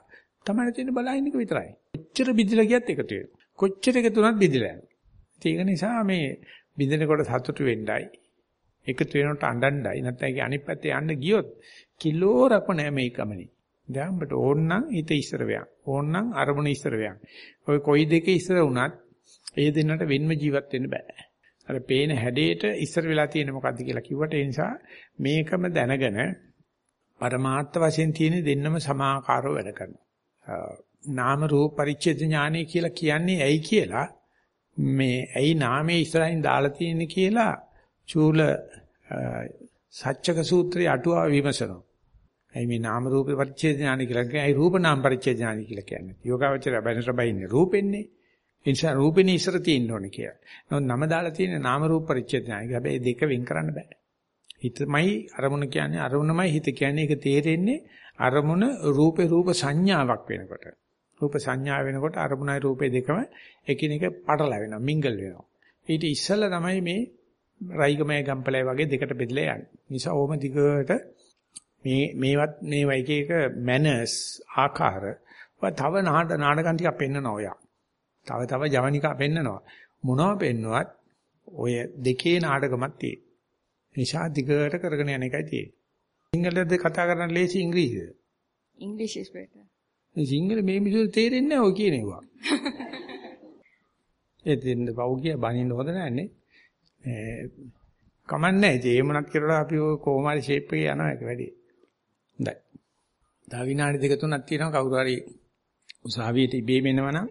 තමයි තියෙන බලහින්න එක විතරයි. කොච්චර බිඳලා ගියත් එකතු වෙනවා. කොච්චර එකතු වුණත් බිඳලා යනවා. ඒක නිසා මේ බිඳෙනකොට සතුටු වෙන්නයි එකතු වෙනකොට අඬන්නයි නැත්නම් ඒක අනිත් පැත්තේ යන්න ගියොත් කිලෝරක්ම නෑ මේ ගමනේ. දැන් අපිට ඕන්නම් හිත ඉස්සර වෙයන්. ඕන්නම් අරමුණ ඉස්සර වෙයන්. ඔය කොයි දෙකේ ඉස්සර වුණත් ඒ දෙන්නට වෙන්ම ජීවත් වෙන්න බෑ. අර පේන හැඩේට ඉස්සර වෙලා තියෙන මොකද්ද කියලා කිව්වට ඒ නිසා මේකම දැනගෙන පරමාර්ථ වශයෙන් තියෙන දෙන්නම සමාකාරව වැඩ කරනවා. නාම රූප පරිච්ඡේද ඥානය කියලා කියන්නේ ඇයි කියලා මේ ඇයි නාමයේ ඉස්සරහින් දාලා තියෙන්නේ කියලා චූල සත්‍යක සූත්‍රයේ අටුවා විමසනවා. ඇයි මේ නාම රූප පරිච්ඡේද ඥානය කියලා කියන්නේ? ඇයි රූප නාම පරිච්ඡේද ඥානය කියලා කියන්නේ? යෝගාවචරය බැනතර බයින්නේ රූපෙන්නේ. ඒ නිසා රූපෙනේ ඉස්සර තියෙන්න ඕනේ කියලා. නමුත් නම දාලා තියෙන නාම රූප පරිච්ඡේද ඥානය. හැබැයි දෙක වෙන් කරන්න බෑ. හිතමයි අරමුණ කියන්නේ අරමුණමයි හිත කියන්නේ ඒක තේරෙන්නේ අරමුණ රූපේ රූප සංඥාවක් වෙනකොට. රූප සංඥා වෙනකොට අරමුණයි රූපේ දෙකම එකිනෙක පටලැවෙනවා මිංගල් වෙනවා. ඊට ඉස්සෙල්ලා තමයි මේ රයිගමයි ගම්පලයි වගේ දෙකට බෙදලා යන්නේ. නිසා ඕම දිගට මේ මේවත් මේවා එක එක මැනර්ස් ආකාර තව නාටකම් ටිකක් පෙන්නනවා ඔයා. තව තව ජවනිකා පෙන්නනවා. මොනව පෙන්නුවත් ඔය දෙකේ නාටකමක් තියෙන. නිසා දිගට කරගෙන යන එකයි තියෙන්නේ. සිංහලද කතා කරන්න ලේසි ඉංග්‍රීසිද? English is better. සිංහල මේ මිනිස්සු තේරෙන්නේ නැහැ ඔය කියන ඒවා. ඒ දෙන්න පව් කිය බනින්න හොඳ නැන්නේ. කමන්නේ ඒ මොනක් කරලා අපි ඔය කොමාරි ෂේප් එකේ යනවා ඒක වැඩි. හොඳයි. තව විනාඩි දෙක තුනක් තියෙනවා කවුරු හරි උසාවියට ඉබේම එනවනම්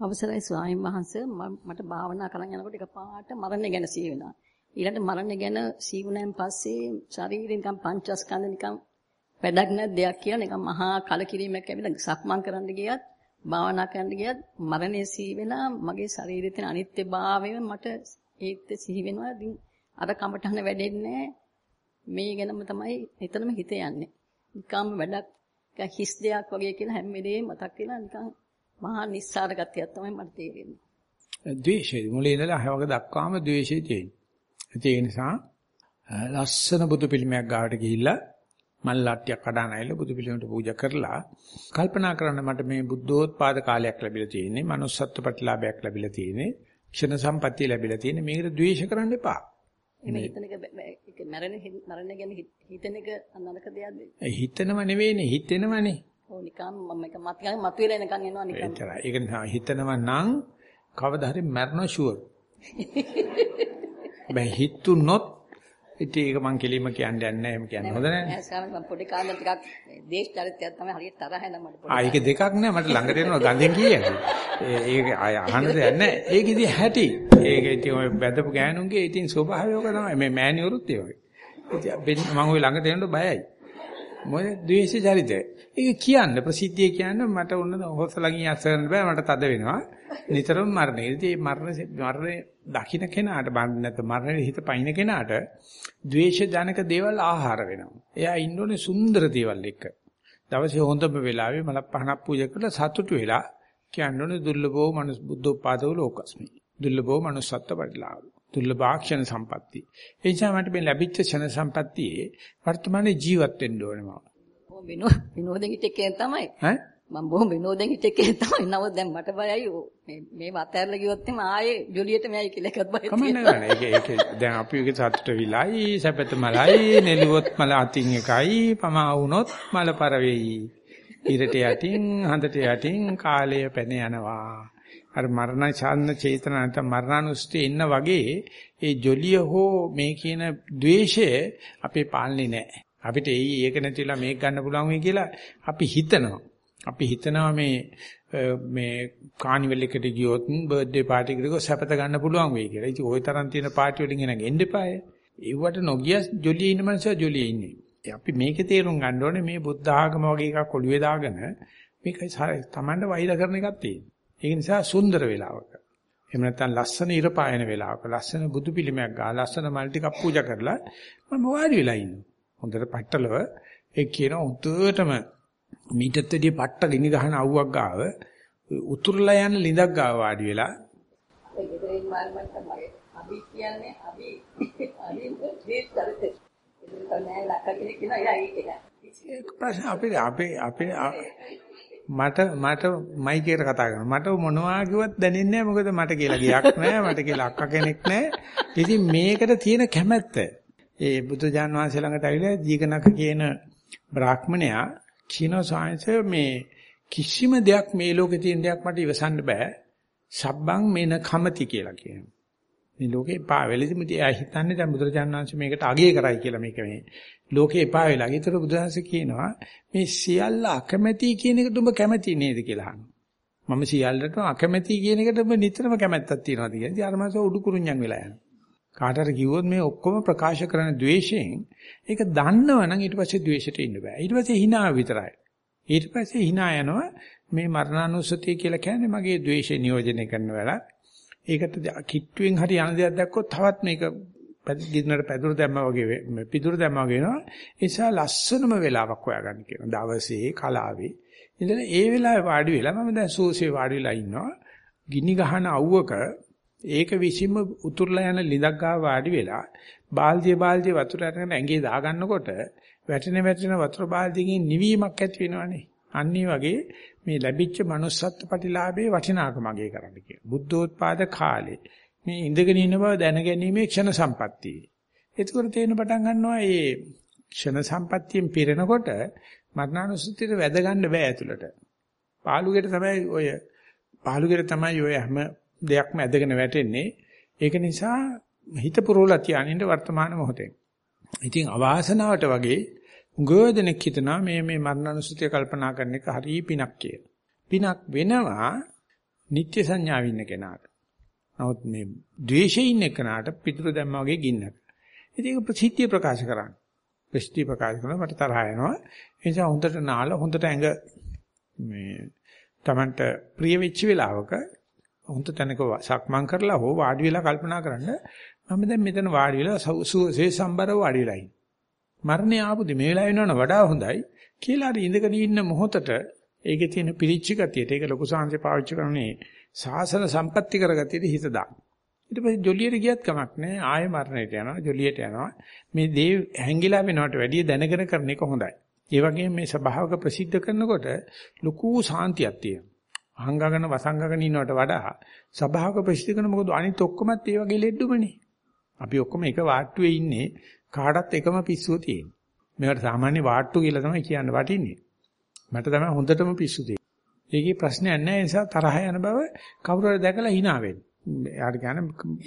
අවසරයි ස්වාමීන් වහන්සේ මට භාවනා කරන් යනකොට එකපාරට මරණය ගැන සිහි වෙනවා. ඊළඟට මරණය ගැන සිහි වුණාන් පස්සේ ශරීරේ නිකන් පංචස්කන්ධ නිකන් වැඩක් නැත් දෙයක් කියලා නිකන් මහා කලකිරීමක් ඇවිල්ලා සක්මන් කරන්න ගියත් භාවනා කරන්න ගියත් මරණය සිහි වෙලා මගේ ශරීරයේ තියෙන අනිත්‍යභාවය මට ඒත් සිහි වෙනවා. ඉතින් අර කමටහන වැඩෙන්නේ මේ ගැනම තමයි එතනම හිත යන්නේ. නිකම්ම වැඩක් හිස් දෙයක් වගේ කියලා හැම වෙලේම මතක් වෙලා නිකන් මහා නිස්සාර ගතියක් තමයි මට තේරෙන්නේ. ද්වේෂය මුලින් ඉඳලා හැවක දක්වාම ද්වේෂය තියෙනවා. ඒ නිසා ලස්සන බුදු පිළිමයක් ගාවට ගිහිල්ලා මල් ලට්ටියක් කඩාන ඇවිල්ලා බුදු පිළිමයට පූජා කරලා කල්පනා කරන්න මට මේ බුද්ධෝත්පාද කාලයක් ලැබිලා තියෙන්නේ, manussත්ව ප්‍රතිලාභයක් ලැබිලා තියෙන්නේ, ක්ෂණ සම්පත්තිය ලැබිලා තියෙන්නේ. මේකට ද්වේෂ කරන්න එපා. මේ හිතන එක මරණ මරණ ගැන හිතන එක අනලක දෙයක්ද? හිතනව නෙවෙයිනේ හිතෙනවනේ. ඔව් නිකන් මම එක මතකයි මතුවෙලා එනකන් එනවා නිකන්. එච්චරයි. ඒක නිසා හිතනව නම් කවදා හරි මරණ ෂුවර්. බෑ හිතුනොත් ඉතින් ඒක මං කෙලින්ම කියන්න යන්නේ නැහැ. එහෙම කියන්න හොඳ නැහැ. නෑ ස්වාමීන් වහන්සේ පොඩි කාලේ ටිකක් දේශ චරිතයක් තමයි හරියට තරහ යන මට පොඩි. ආ ඒක දෙකක් නෑ මට ළඟට එනවා ගඳෙන් කීයද? ඒක ආය අහන්න දෙයක් නෑ. ඒක ඉතින් හැටි. ඒක ඉතින් ඔය බැදපු ගෑනුන්ගේ ඉතින් ස්වභාවයක තමයි. මේ මෑණිවරුත් ඒ වගේ. ඉතින් මම ওই ළඟට එනකොට බයයි. මොකද ද්වේෂ චරිතය. ඒක කියන්න ප්‍රසිද්ධිය කියන්න මට උන්න හොසලගින් අස්ස කරන්න බෑ මට තද වෙනවා. නිතරම මරණය. ඉතින් මේ මරණ මරණය දකින්න කෙනාට බඳ නැත්නම් මරණය හිත පයින්න කෙනාට ද්වේෂ ජනක දේවල් ආහාර වෙනවා. එයා ඉන්න ඕනේ සුන්දර දේවල් එක්ක. දවසේ හොඳම වෙලාවේ මල පහනක් පූජා කරලා සතුටු වෙලා කියන්නේ දුර්ලභෝ මනුස් බුද්ධෝපාදෝ ලෝකස්මි. දුර්ලභෝ manussත්ව පරිලාභ. දුර්ලභාක්ෂණ සම්පatti. ඒ නිසා මට මේ ලැබිච්ච ක්ෂණ සම්පත්තියේ වර්තමානයේ ජීවත් වෙන්න ඕනේ මම. විනෝ විනෝදෙන් හිටකේ තමයි. ඈ? මම බොහොම විනෝදෙන් හිටකේ තමයි. නව දැන් මට බයයි මේ මේ වතැරලා ගියොත් එම ආයේ ජොලියට මෙයි කියලා එකත් බය නැහැ. ඒක ඒක දැන් අපි ඒක සතුට විලයි, සැපත මලයි, නෙළුවොත් මල අතින් එකයි, පමා වුණොත් මල පර වෙයි. ඉරට යටින්, හඳට යටින් කාලය පැන යනවා. අර මරණ ඡාන්න චේතන නැත්නම් මරණානුස්තිය ඉන්න වගේ ඒ ජොලිය හෝ මේ කියන द्वේෂය අපේ පාලනේ නැහැ. අපිට එයි ඒක නැතිලා මේක ගන්න පුළුවන් වෙයි කියලා අපි හිතනවා. අපි හිතනවා මේ මේ කානිවල් එකට ගියොත් බර්ත්ඩේ පාටි එකට ගියොත් සැපත ගන්න පුළුවන් වෙයි කියලා. ඉතින් ওই තරම් තියෙන පාටි වලින් එන ගෙන්න එපාය. ඒවට නොගිය ජොලිය ඉන්න මනුස්සයා ජොලිය ඉන්නේ. අපි මේකේ තේරුම් ගන්න ඕනේ මේ බුද්ධ ආගම වගේ එකක් ඔළුවේ දාගෙන මේක තමයි වෛර කරන එකක් තියෙන්නේ. ඒක නිසා සුන්දර වෙලාවක. එහෙම නැත්නම් ලස්සන ඉර පායන වෙලාවක ලස්සන බුදු පිළිමයක් ගා ලස්සන මල් ටිකක් පූජා කරලා මම වාඩි වෙලා ඉන්නවා. හොඳට පట్టලව ඒ කියන උතුරටම මීටත්ෙදී පට්ට ගිනි ගහන අවුවක් ගාව උතුරලා යන ලිඳක් ගාව වාඩි වෙලා ගෙදරින් මාල්මත් තමයි. අපි කියන්නේ අපි අපි දේශ චරිතේ. ඒක තමයි ලක්කගෙන කියන අය ඒක. ප්‍රශ්න අපේ අපේ අපේ මට මට මයික් එකට කතා කරනවා. මට මොනවා කිව්වත් දැනෙන්නේ නැහැ. මොකද මට කියලා ගියක් නැහැ. මට කියලා අක්කා කෙනෙක් නැහැ. ඉතින් මේකට තියෙන කැමැත්ත. ඒ බුදුජාන් වහන්සේ ළඟට ඇවිල්ලා දීගණක කියන බ්‍රාහ්මණයා කියන සාංශ මේ කිසිම දෙයක් මේ ලෝකේ තියෙන දෙයක් මට ඉවසන්න බෑ. සබ්බං මේන කමති කියලා කියනවා. මේ ලෝකේ එපා වෙලෙදිමුදී එයා හිතන්නේ දැන් බුදුරජාණන් වහන්සේ මේකට අගය කරයි කියලා මේක මේ ලෝකේ එපා වෙලා. ඒතර බුදුහන්සේ කියනවා මේ සියල්ල අකමැති කියන එකට උඹ කැමති නේද කියලා අහනවා. මම සියල්ලට අකමැති කියන එකට උඹ නිතරම කැමැත්තක් තියනවාද කියලා. ඉතින් අරමස උඩු කුරුඤ්ඤන් වෙලා යනවා. කාට හරි කිව්වොත් මේ ඔක්කොම ප්‍රකාශ කරන द्वේෂයෙන් ඒක දන්නවනම් ඊට පස්සේ द्वේෂයට ඉන්න බෑ. ඊට පස්සේ hina විතරයි. ඊට පස්සේ hina යනවා මේ මරණානුස්සතිය කියලා කියන්නේ මගේ द्वේෂය නියෝජනය කරන වෙලාව ඒකට කිට්ටුවෙන් හරි යන දෙයක් දැක්කොත් තවත් මේක දිනකට පැදුරු දැම්මා වගේ පිදුරු දැම්මා වගේ වෙනවා. ඒ නිසා ලස්සනම වෙලාවක් හොයාගන්න කියනවා. දවසේ කලාවේ. ඉතින් ඒ වෙලාවේ වාඩි වෙලා මම දැන් සූසියේ වාඩි වෙලා ඉන්නවා. ගිනි ගහන අවුවක ඒක විසින්ම උතුරලා යන ලිඳක් ගාව වාඩි වෙලා බාල්දිය බාල්දිය වතුර අරගෙන ඇඟේ දාගන්නකොට වැටෙන වැටෙන වතුර බාල්දියකින් නිවීමක් ඇති වෙනවනේ. අන්න වගේ මේ ලැබිච්ච manussත්ත්ව ප්‍රතිලාභයේ වටිනාකම අගය කරන්න කියන. බුද්ධෝත්පාද කාලේ මේ ඉඳගෙන ඉන්න බව දැනගැනීමේ ක්ෂණ සම්පත්තිය. එතකොට තේරෙන පටන් ගන්නවා මේ ක්ෂණ සම්පත්තියෙන් පිරෙනකොට මරණානුස්සතියට වැද ගන්න බෑ ඇතුළට. පාළුගෙට තමයි ඔය පාළුගෙට තමයි ඔය හැම දෙයක්ම ඇදගෙන වැටෙන්නේ. ඒක නිසා හිත පුරවලා තියානින්න වර්තමාන මොහොතේ. ඉතින් අවාසනාවට වගේ උගෝදෙනෙක් හිතනවා මේ මේ මරණානුස්සතිය කල්පනා කරන එක හරි පිනක් කියලා. පිනක් වෙනවා නිත්‍ය සංඥාව ඉන්න කෙනාට. නමුත් මේ ද්වේෂයේ ඉන්න කෙනාට පිටුර දැම්මා වගේ ගින්නක්. ඉතින් ඒක ප්‍රසිද්ධිය ප්‍රකාශ කරන්න. ප්‍රසිද්ධිය ප්‍රකාශ කරනවා මට තරහ යනවා. ඒ නිසා හොඳට නාල හොඳට ඇඟ මේ Tamanට ප්‍රිය වෙච්ච වෙලාවක හොඳ තැනක සක්මන් කරලා හෝ වාඩි වෙලා කල්පනා කරන්න මම දැන් මෙතන වාඩි වෙලා සුවසේ සම්බරව වාඩි වෙලා ඉන්නේ. මරණය ආපුදි මේ වෙලාව වෙනවන වඩා හොඳයි කියලා හරි ඉඳගෙන ඉන්න මොහොතට ඒකේ තියෙන පිරිච්ච ගතියට ඒක ලොකු සංහසේ පාවිච්චි කරන්නේ සාසන සම්පatti කරගතියට හිත දාන්න. ඊට පස්සේ ජොලියට ගියත් කමක් නැහැ ආයෙ මරණයට යනවා ජොලියට යනවා මේ දේ හැංගිලා වෙනවට වැඩිය දැනගෙන කරන එක හොඳයි. ඒ වගේම මේ ස්වභාවක ප්‍රසිද්ධ කරනකොට ලොකු සාන්තියක් තියෙනවා. අහංගගෙන වසංගගෙන ඉන්නවට වඩා ස්වභාවක ප්‍රසිද්ධ කරන මොකද අනිත් ඔක්කොමත් ඒ වගේ ලෙඩුමනේ. අපි ඔක්කොම එක වාට්ටුවේ ඉන්නේ කාටත් එකම පිස්සුව තියෙන්නේ. මේකට සාමාන්‍ය වාට්ටු කියලා තමයි කියන්න වටින්නේ. මට තමයි හොඳටම පිස්සු තියෙන්නේ. ඒකේ ප්‍රශ්නයක් නැහැ ඒ නිසා තරහ යන බව කවුරු හරි දැකලා hina වෙන්න. එයාට කියන්නේ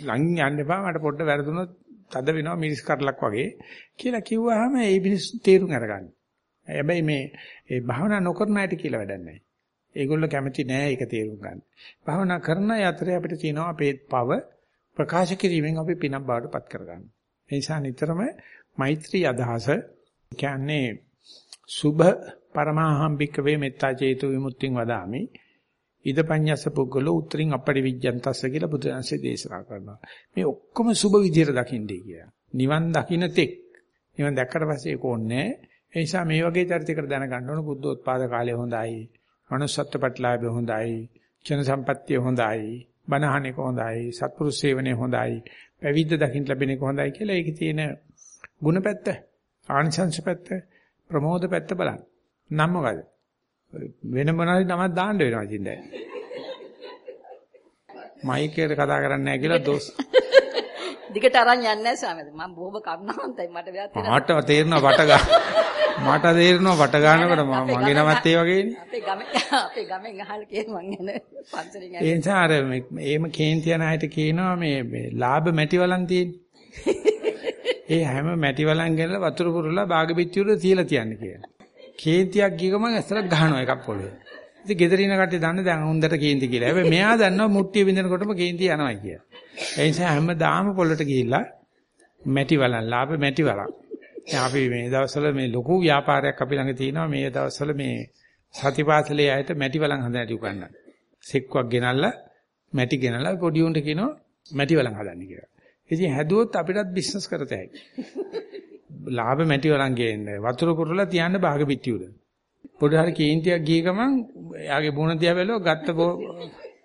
ළඟින් යන්න එපා මට පොඩ්ඩ වැරදුනොත් තද වෙනවා මිරිස් කරලක් වගේ කියලා කිව්වහම ඒ මිනිස්සු තේරුම් අරගන්න. හැබැයි මේ ඒ භාවනා නොකරන අයට කියලා වැඩක් නැහැ. ඒගොල්ලෝ කැමති නෑ ඒක තේරුම් ගන්න. භාවනා කරන අය අතරේ අපිට තියෙනවා අපේ පව ප්‍රකාශ කිරීමෙන් අපි පිනක් බවට පත් කරගන්න. ඒ නිසා නිතරම මෛත්‍රී අදහස කියන්නේ සුභ පරමාහම්බික වේ මෙත්තා චේතු විමුක්තිං වදාමි. ඉදපඤ්ඤස්ස පුද්ගලෝ උත්තරින් අපටි විජ්ජන්තස්ස කියලා බුදුන්සේ දේශනා කරනවා. මේ ඔක්කොම සුභ විදියට දකින්නේ කියලා. නිවන් දකින්න තෙක්. නිවන් දැක්කට පස්සේ ඒක ඕනේ ඒ නිසා මේ වගේ චරිතයකට දැනගන්න ඕන බුද්ධෝත්පාද කාලය හොඳයි. manussත්ත්ව ප්‍රතිලාභය හොඳයි. චන සම්පත්තිය හොඳයි. බණහන එක හොඳයි. සත්පුරුෂ සේවනය හොඳයි. පැවිද්ද දකින්න ලැබෙන එක හොඳයි කියලා ඒකේ තියෙන ಗುಣපැත්ත, ආනිසංශ පැත්ත, ප්‍රමෝද පැත්ත බලන්න. නම් මොකද? වෙන මොනවාරි නමක් දාන්න වෙනවා ඉතින් දැන්. මයික් එකට කතා කරන්නේ නැහැ කියලා දොස් දිගට අරන් යන්නේ නැහැ ස්වාමීන් මම බොහොම කරුණාවන්තයි මට වෙලක් තියෙනවා. මට තේරෙනවා වට ගන්න. මට තේරෙනවා වට ගන්නකොට මගේ නමත් ඒ වගේනේ. අපේ ගමේ අපේ ගමෙන් අහලා කියන මං යන පන්සලෙන් ඒ නිසා අර මේම කේන්ති යන අයට කියනවා මේ මේ ලාභ මැටි වලන් තියෙන්නේ. ඒ හැම මැටි වලන් ගෙනලා වතුර පුරලා බාග පිටියුර තියලා තියන්නේ කියලා. කේන්තියක් ගියගම ඇස්සට ගහනවා එකක් පොළවේ. ඉතින් ගෙදරින කට්ටිය දන්නේ දැන් හොඳට කේන්ති කියලා. හැබැයි මෙයා දන්නවා මුට්ටිය විඳිනකොටම කේන්ති යනවා කියලා. ඒ නිසා හැමදාම පොළට ගිහිල්ලා මැටි වලන් ලාභ මැටි වලන්. දැන් අපි මේ දවස්වල මේ ලොකු ව්‍යාපාරයක් අපි ළඟ තියෙනවා මේ දවස්වල මේ සතිපාසලේ අයට මැටි වලන් හදන්න උගන්වන්න. සෙක්කුවක් ගෙනල්ලා මැටි ගෙනල්ලා පොඩි උන්ට කියනවා මැටි වලන් හදන්න කියලා. ඉතින් හැදුවොත් අපිටත් බිස්නස් කරත හැකියි. ලාභ මැටි වලන් ගේන්නේ වතුර පුරලා තියන්න භාග පිටි උඩ. පොඩි හරි කේන්තියක් ගිය ගමන් එයාගේ බුණ දිහා බැලුවා ගත්ත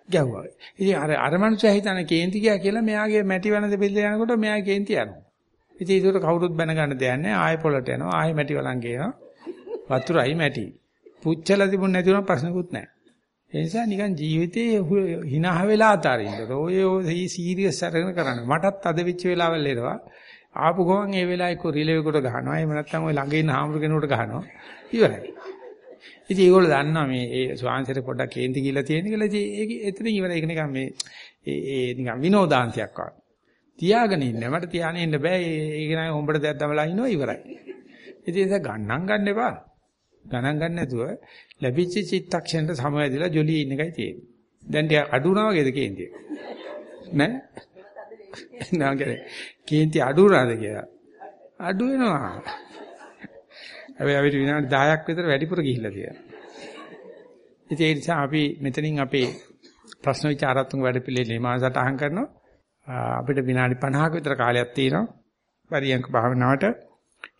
ගැහුවා. ඉතින් අර අර මනුස්සයා හිතන කේන්ති ගියා කියලා මෙයාගේ මැටි වලඳ බෙල්ල යනකොට මෙයා කේන්ති යනවා. ඉතින් ඒකට කවුරුත් බැනගන්න දෙයක් නැහැ. ආයෙ පොළට යනවා. ආයෙ මැටි වලන් ගේනවා. වතුරයි මැටි. පුච්චලා තිබුණ නැති උනම් ප්‍රශ්නකුත් නැහැ. ඒ නිසා නිකන් ජීවිතේ hina වෙලා අතාරින්න. ඔය ඔය සීරියස් අරගෙන කරන්න. මටත් අද වෙච්ච වෙලාවල් එනවා. ආපු ගමන් ඒ වෙලාවේ කො රිලෙවෙකට ගහනවා. එහෙම නැත්නම් ඔය ළඟ ඉන්න හාමුදුර කෙනෙකුට ගහනවා. ඉවරයි. ඉතින් ඒගොල්ලෝ දන්නවා මේ ඒ ස්වාංශයට පොඩ්ඩක් කේන්ති කියලා තියෙන කියලා. ඉතින් ඒක එතනින් ඉවරයි. ඒක නිකන් මේ ඒ ඒ නිකන් විනෝදාංශයක් වගේ. තියාගෙන ඉන්න. මට තියාගෙන ඉන්න බෑ. ඒක නෑ හොඹට දෙයක් දමලා ඉනවා ඉවරයි. ඉතින් ඒක ගණන් ගන්න එපා. ගණන් ගන්න නැතුව ලැබිච්ච චිත්තක්ෂණයට සමවැදිලා ජොලියේ ඉන්න එකයි තියෙන්නේ. දැන් ටික අඩු වුණා වගේද කේන්තිය? නෑ? නෑ කේන්ති අඩු වුණාද කියලා? අඩු වෙනවා. හැබැයි අපිට විනාඩි 10ක් විතර වැඩිපුර ගිහිල්ලා තියෙනවා. ඉතින් ඒ නිසා අපි මෙතනින් අපේ ප්‍රශ්න විචාරාත්මක වැඩපිළිවෙලේ මාසට අහං කරනවා. අපිට විනාඩි 50ක විතර කාලයක් තියෙනවා. පරියන්ක භාවනාවට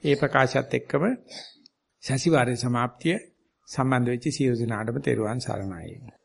ඒ ප්‍රකාශයත් එක්කම සැසිවාරයේ સમાප්තිය සම්බන්ධ වෙච්ච සියලු දෙනාටම තෙරුවන් සරණයි.